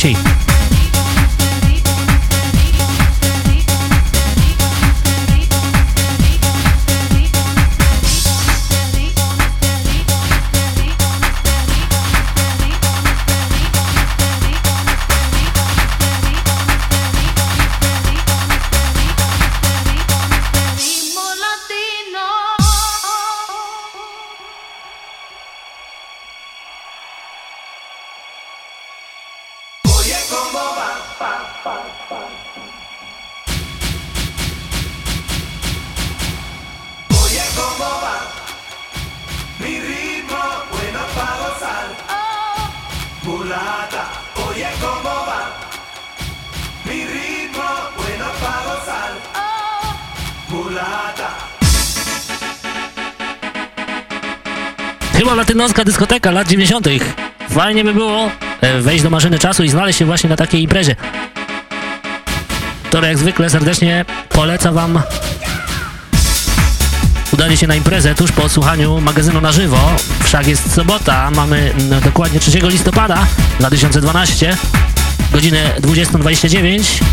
latynoska dyskoteka lat 90. Fajnie by było e, wejść do maszyny czasu i znaleźć się właśnie na takiej imprezie. To jak zwykle serdecznie polecam wam udanie się na imprezę tuż po odsłuchaniu magazynu na żywo. Wszak jest sobota, mamy mm, dokładnie 3 listopada 2012, godzinę 20.29.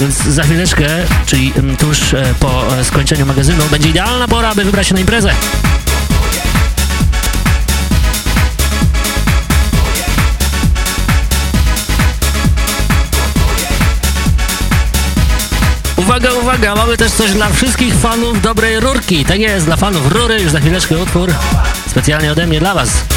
Więc za chwileczkę, czyli mm, tuż e, po e, skończeniu magazynu, będzie idealna pora, aby wybrać się na imprezę. Uwaga, uwaga, mamy też coś dla wszystkich fanów dobrej rurki. Tak jest, dla fanów rury, już za chwileczkę utwór specjalnie ode mnie dla was.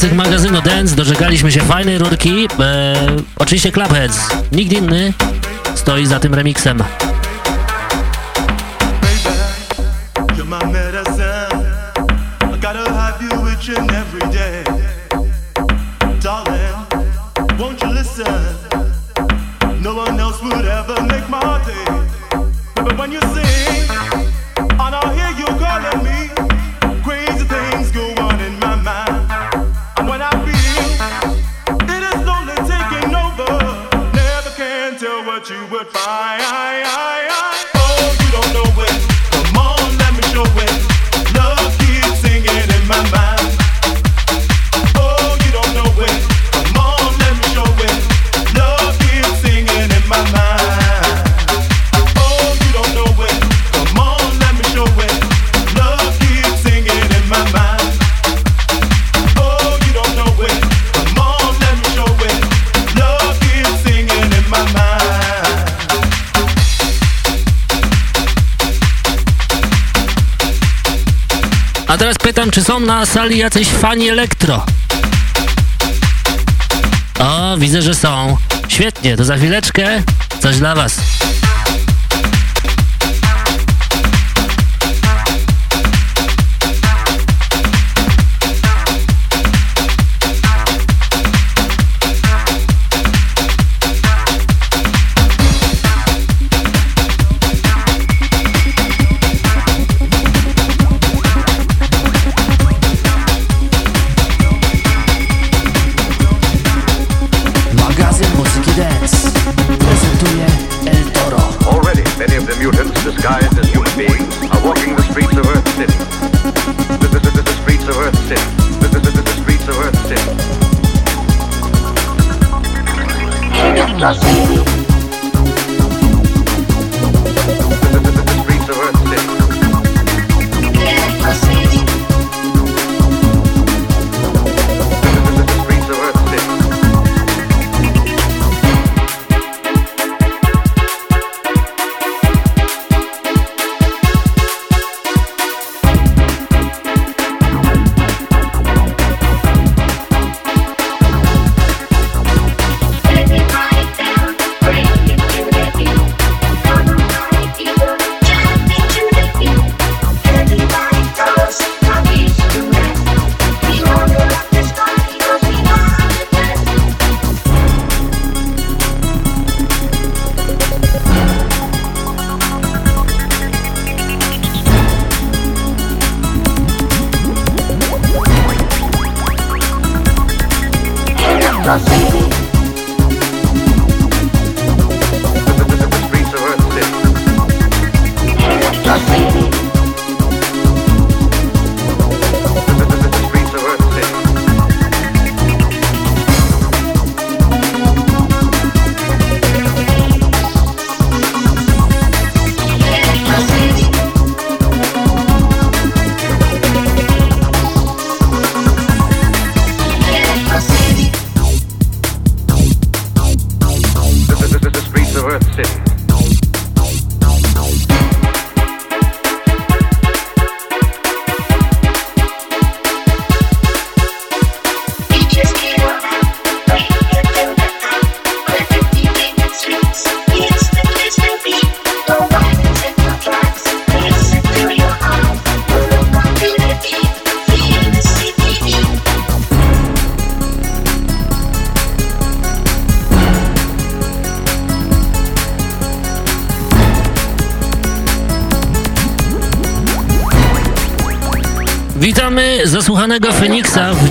słuchających magazynu Dance dożegaliśmy się fajnej rurki. E, oczywiście Clubheads, nikt inny stoi za tym remixem. pytam, czy są na sali jacyś fani elektro? O, widzę, że są. Świetnie, to za chwileczkę coś dla was.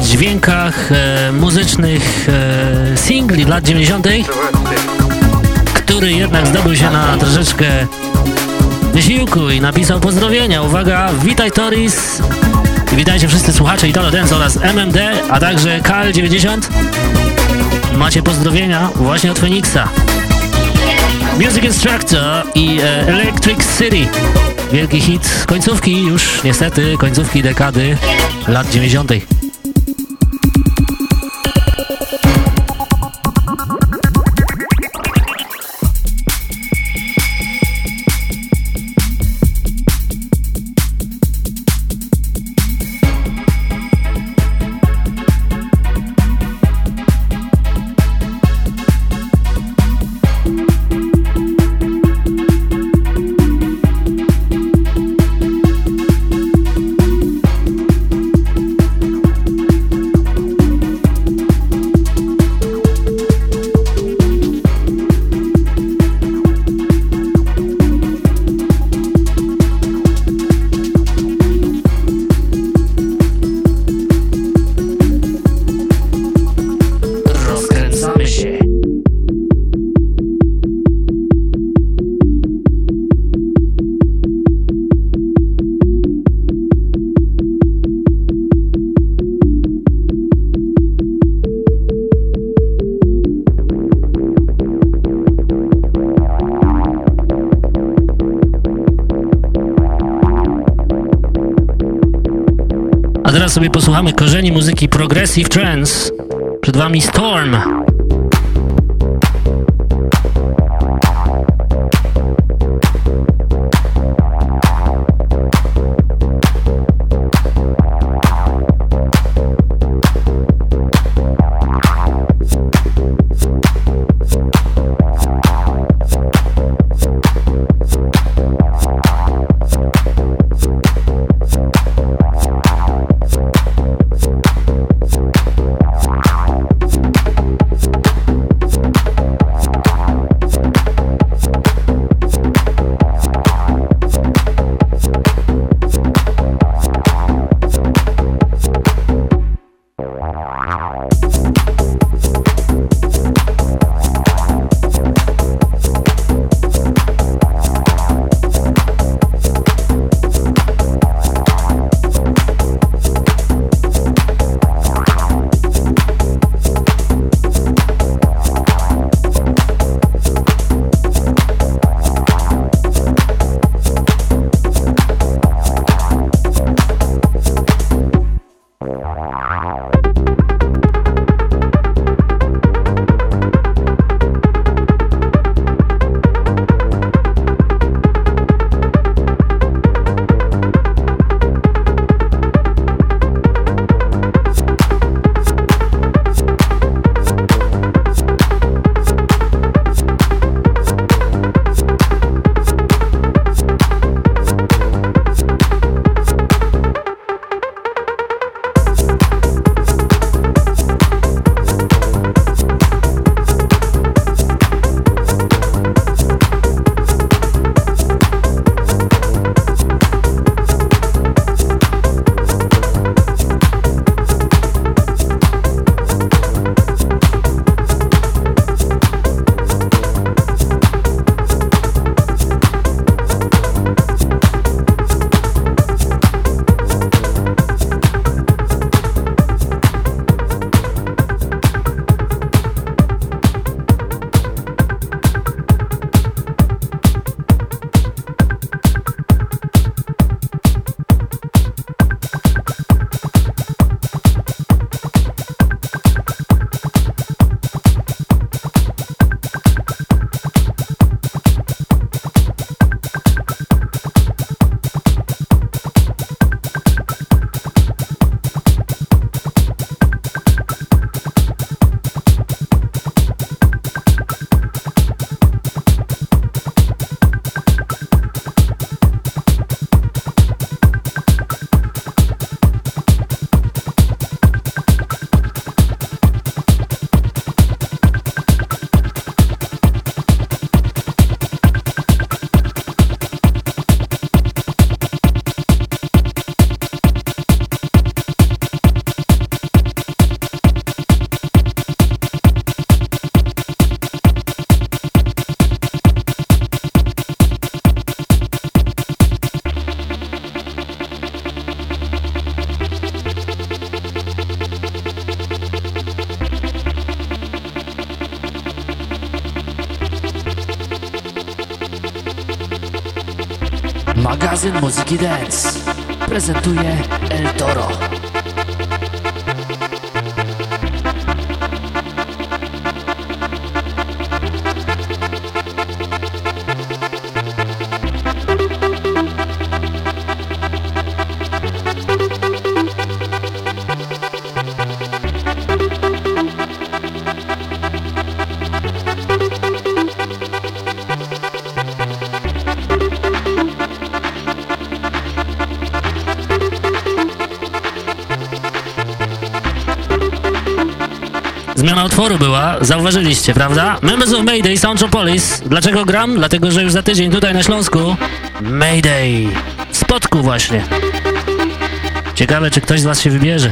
dźwiękach e, muzycznych e, singli lat 90., który jednak zdobył się na troszeczkę wysiłku i napisał pozdrowienia. Uwaga, witaj Toris, witajcie wszyscy słuchacze Italo Dance oraz MMD, a także KL90. Macie pozdrowienia właśnie od Feniksa. Music Instructor i e, Electric City. Wielki hit końcówki już, niestety, końcówki dekady lat 90. posłuchamy korzeni muzyki Progressive Trance. Przed wami Storm. Magazyn Muzyki Dance. Prezentuje utworu była, zauważyliście, prawda? Members of Mayday, Soundtropolis. Dlaczego gram? Dlatego, że już za tydzień tutaj na Śląsku Mayday. W Spodku właśnie. Ciekawe, czy ktoś z was się wybierze.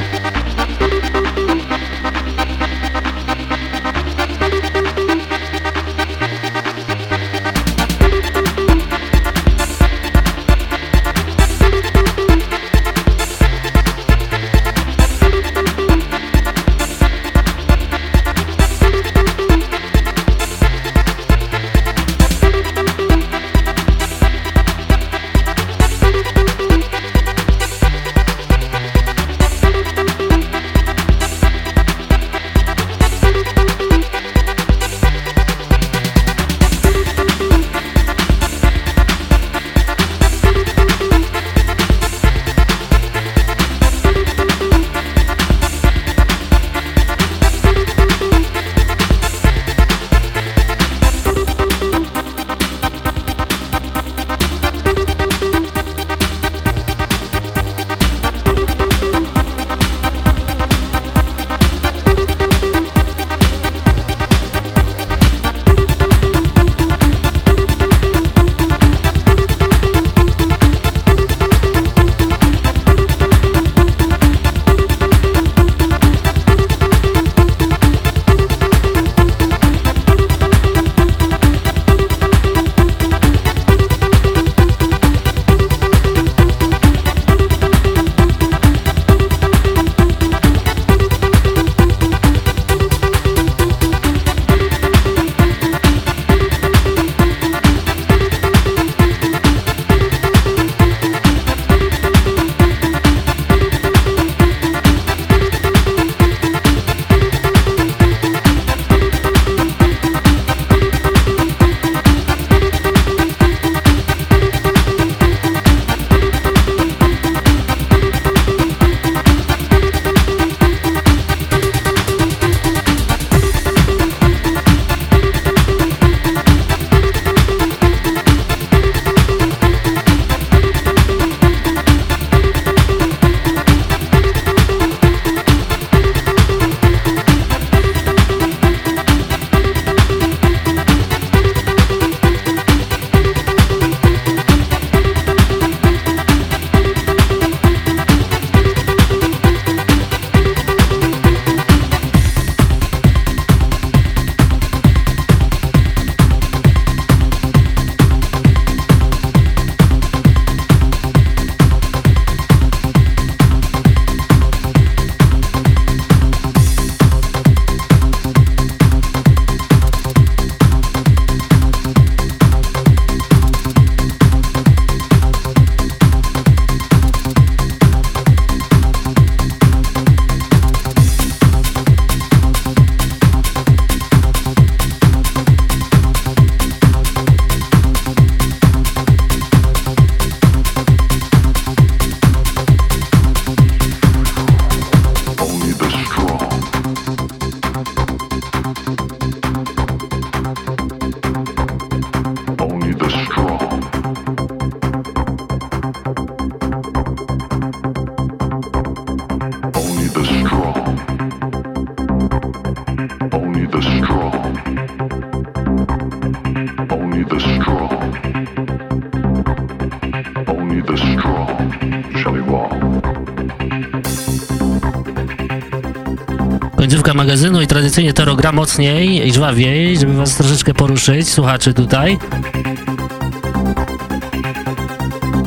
Tradycyjnie Toro gra mocniej i żwawiej, żeby was troszeczkę poruszyć, słuchaczy tutaj.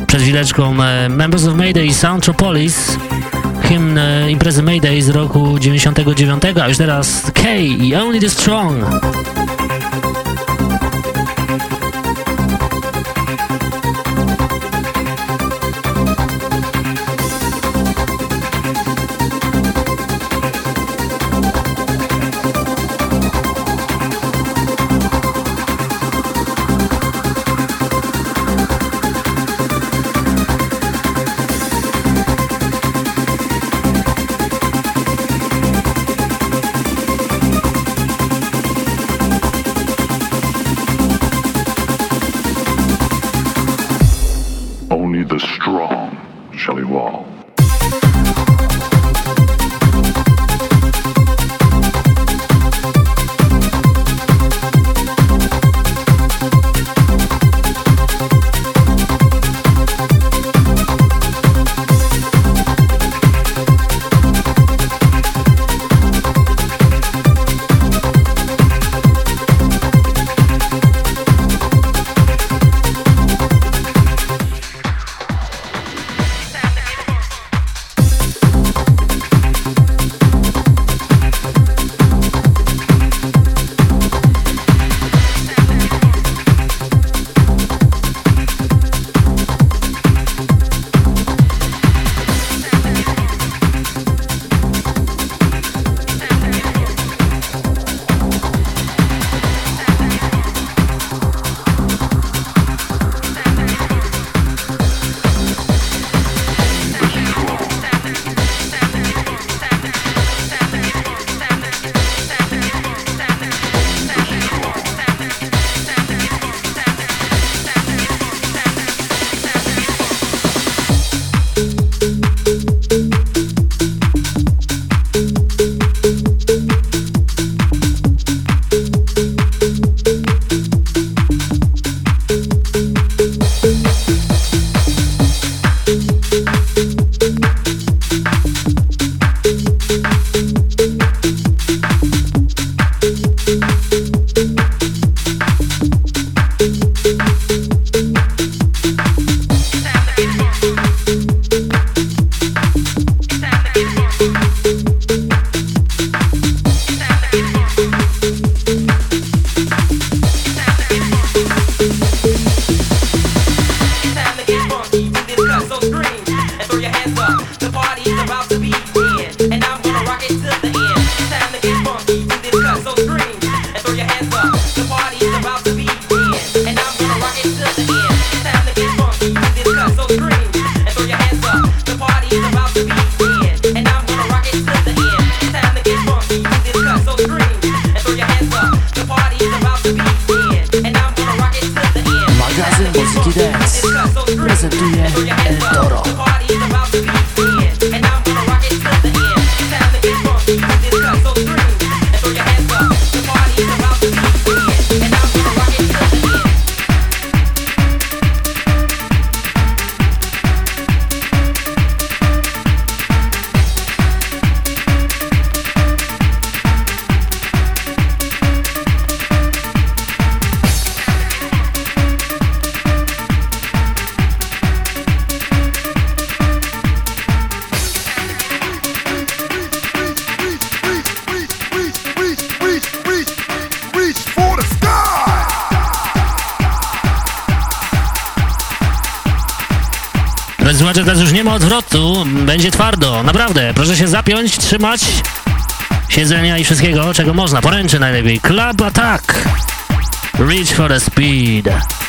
Przed chwileczką e, Members of Mayday i Soundtropolis, hymn e, imprezy Mayday z roku 99, a już teraz K i Only the Strong. Trzymać siedzenia i wszystkiego, czego można. Poręczy najlepiej. Club Attack. Reach for the speed.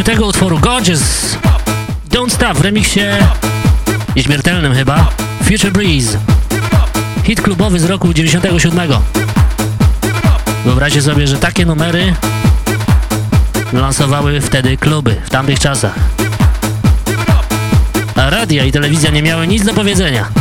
Przypominaliśmy tego utworu Gorgeous. Don't Stop w remiksie nieśmiertelnym chyba. Future Breeze. Hit klubowy z roku 97. Wyobraźcie sobie, że takie numery lansowały wtedy kluby w tamtych czasach. A radia i telewizja nie miały nic do powiedzenia.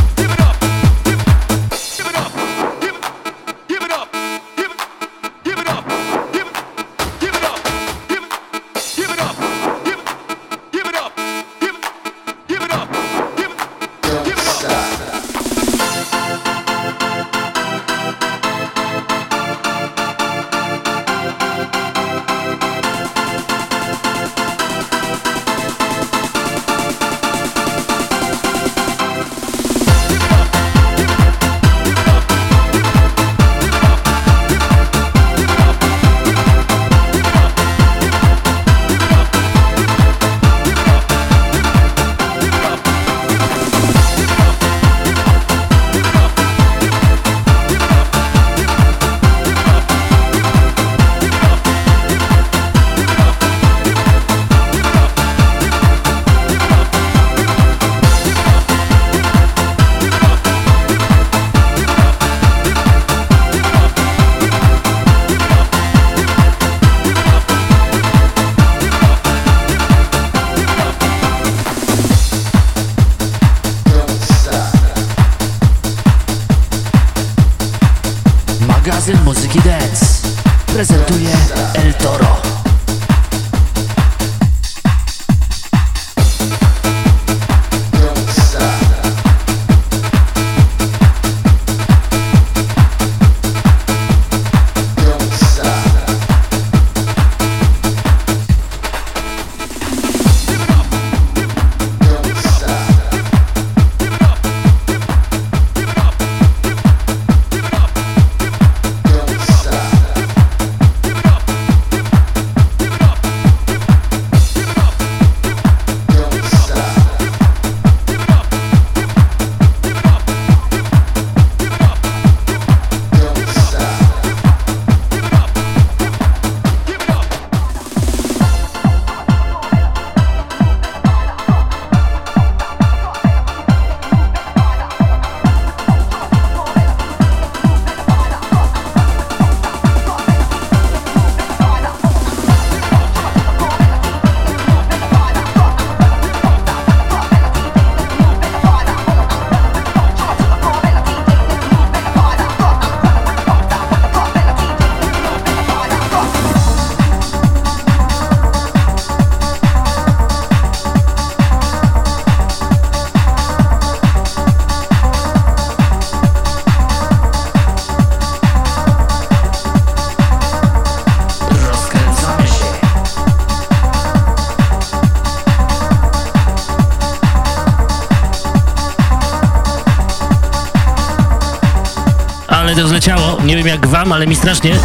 Ale mi strasznie.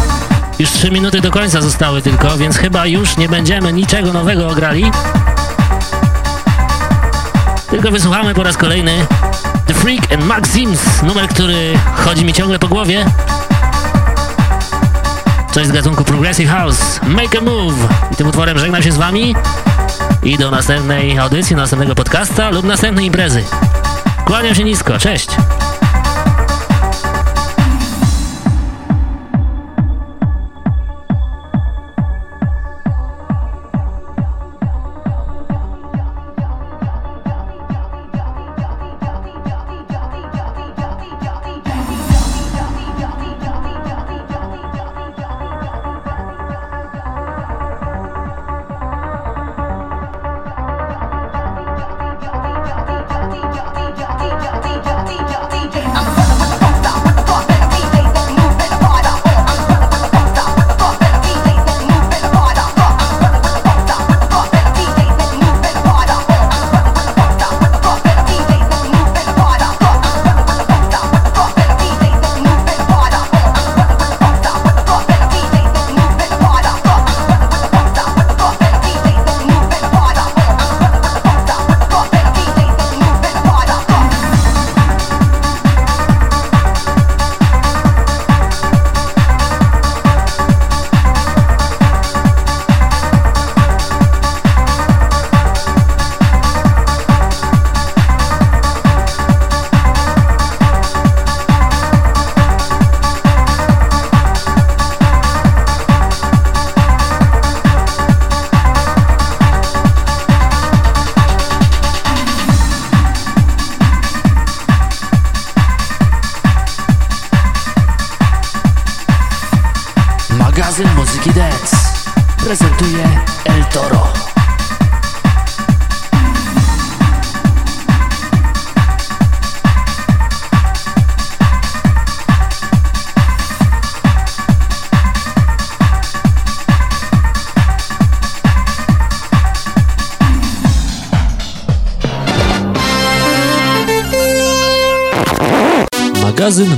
Już 3 minuty do końca zostały tylko, więc chyba już nie będziemy niczego nowego ograli. Tylko wysłuchamy po raz kolejny The Freak and Maxims, numer, który chodzi mi ciągle po głowie. Coś z gatunku Progressive House, Make a Move. I tym utworem żegnam się z wami i do następnej audycji, następnego podcasta lub następnej imprezy. Kłaniam się nisko, cześć!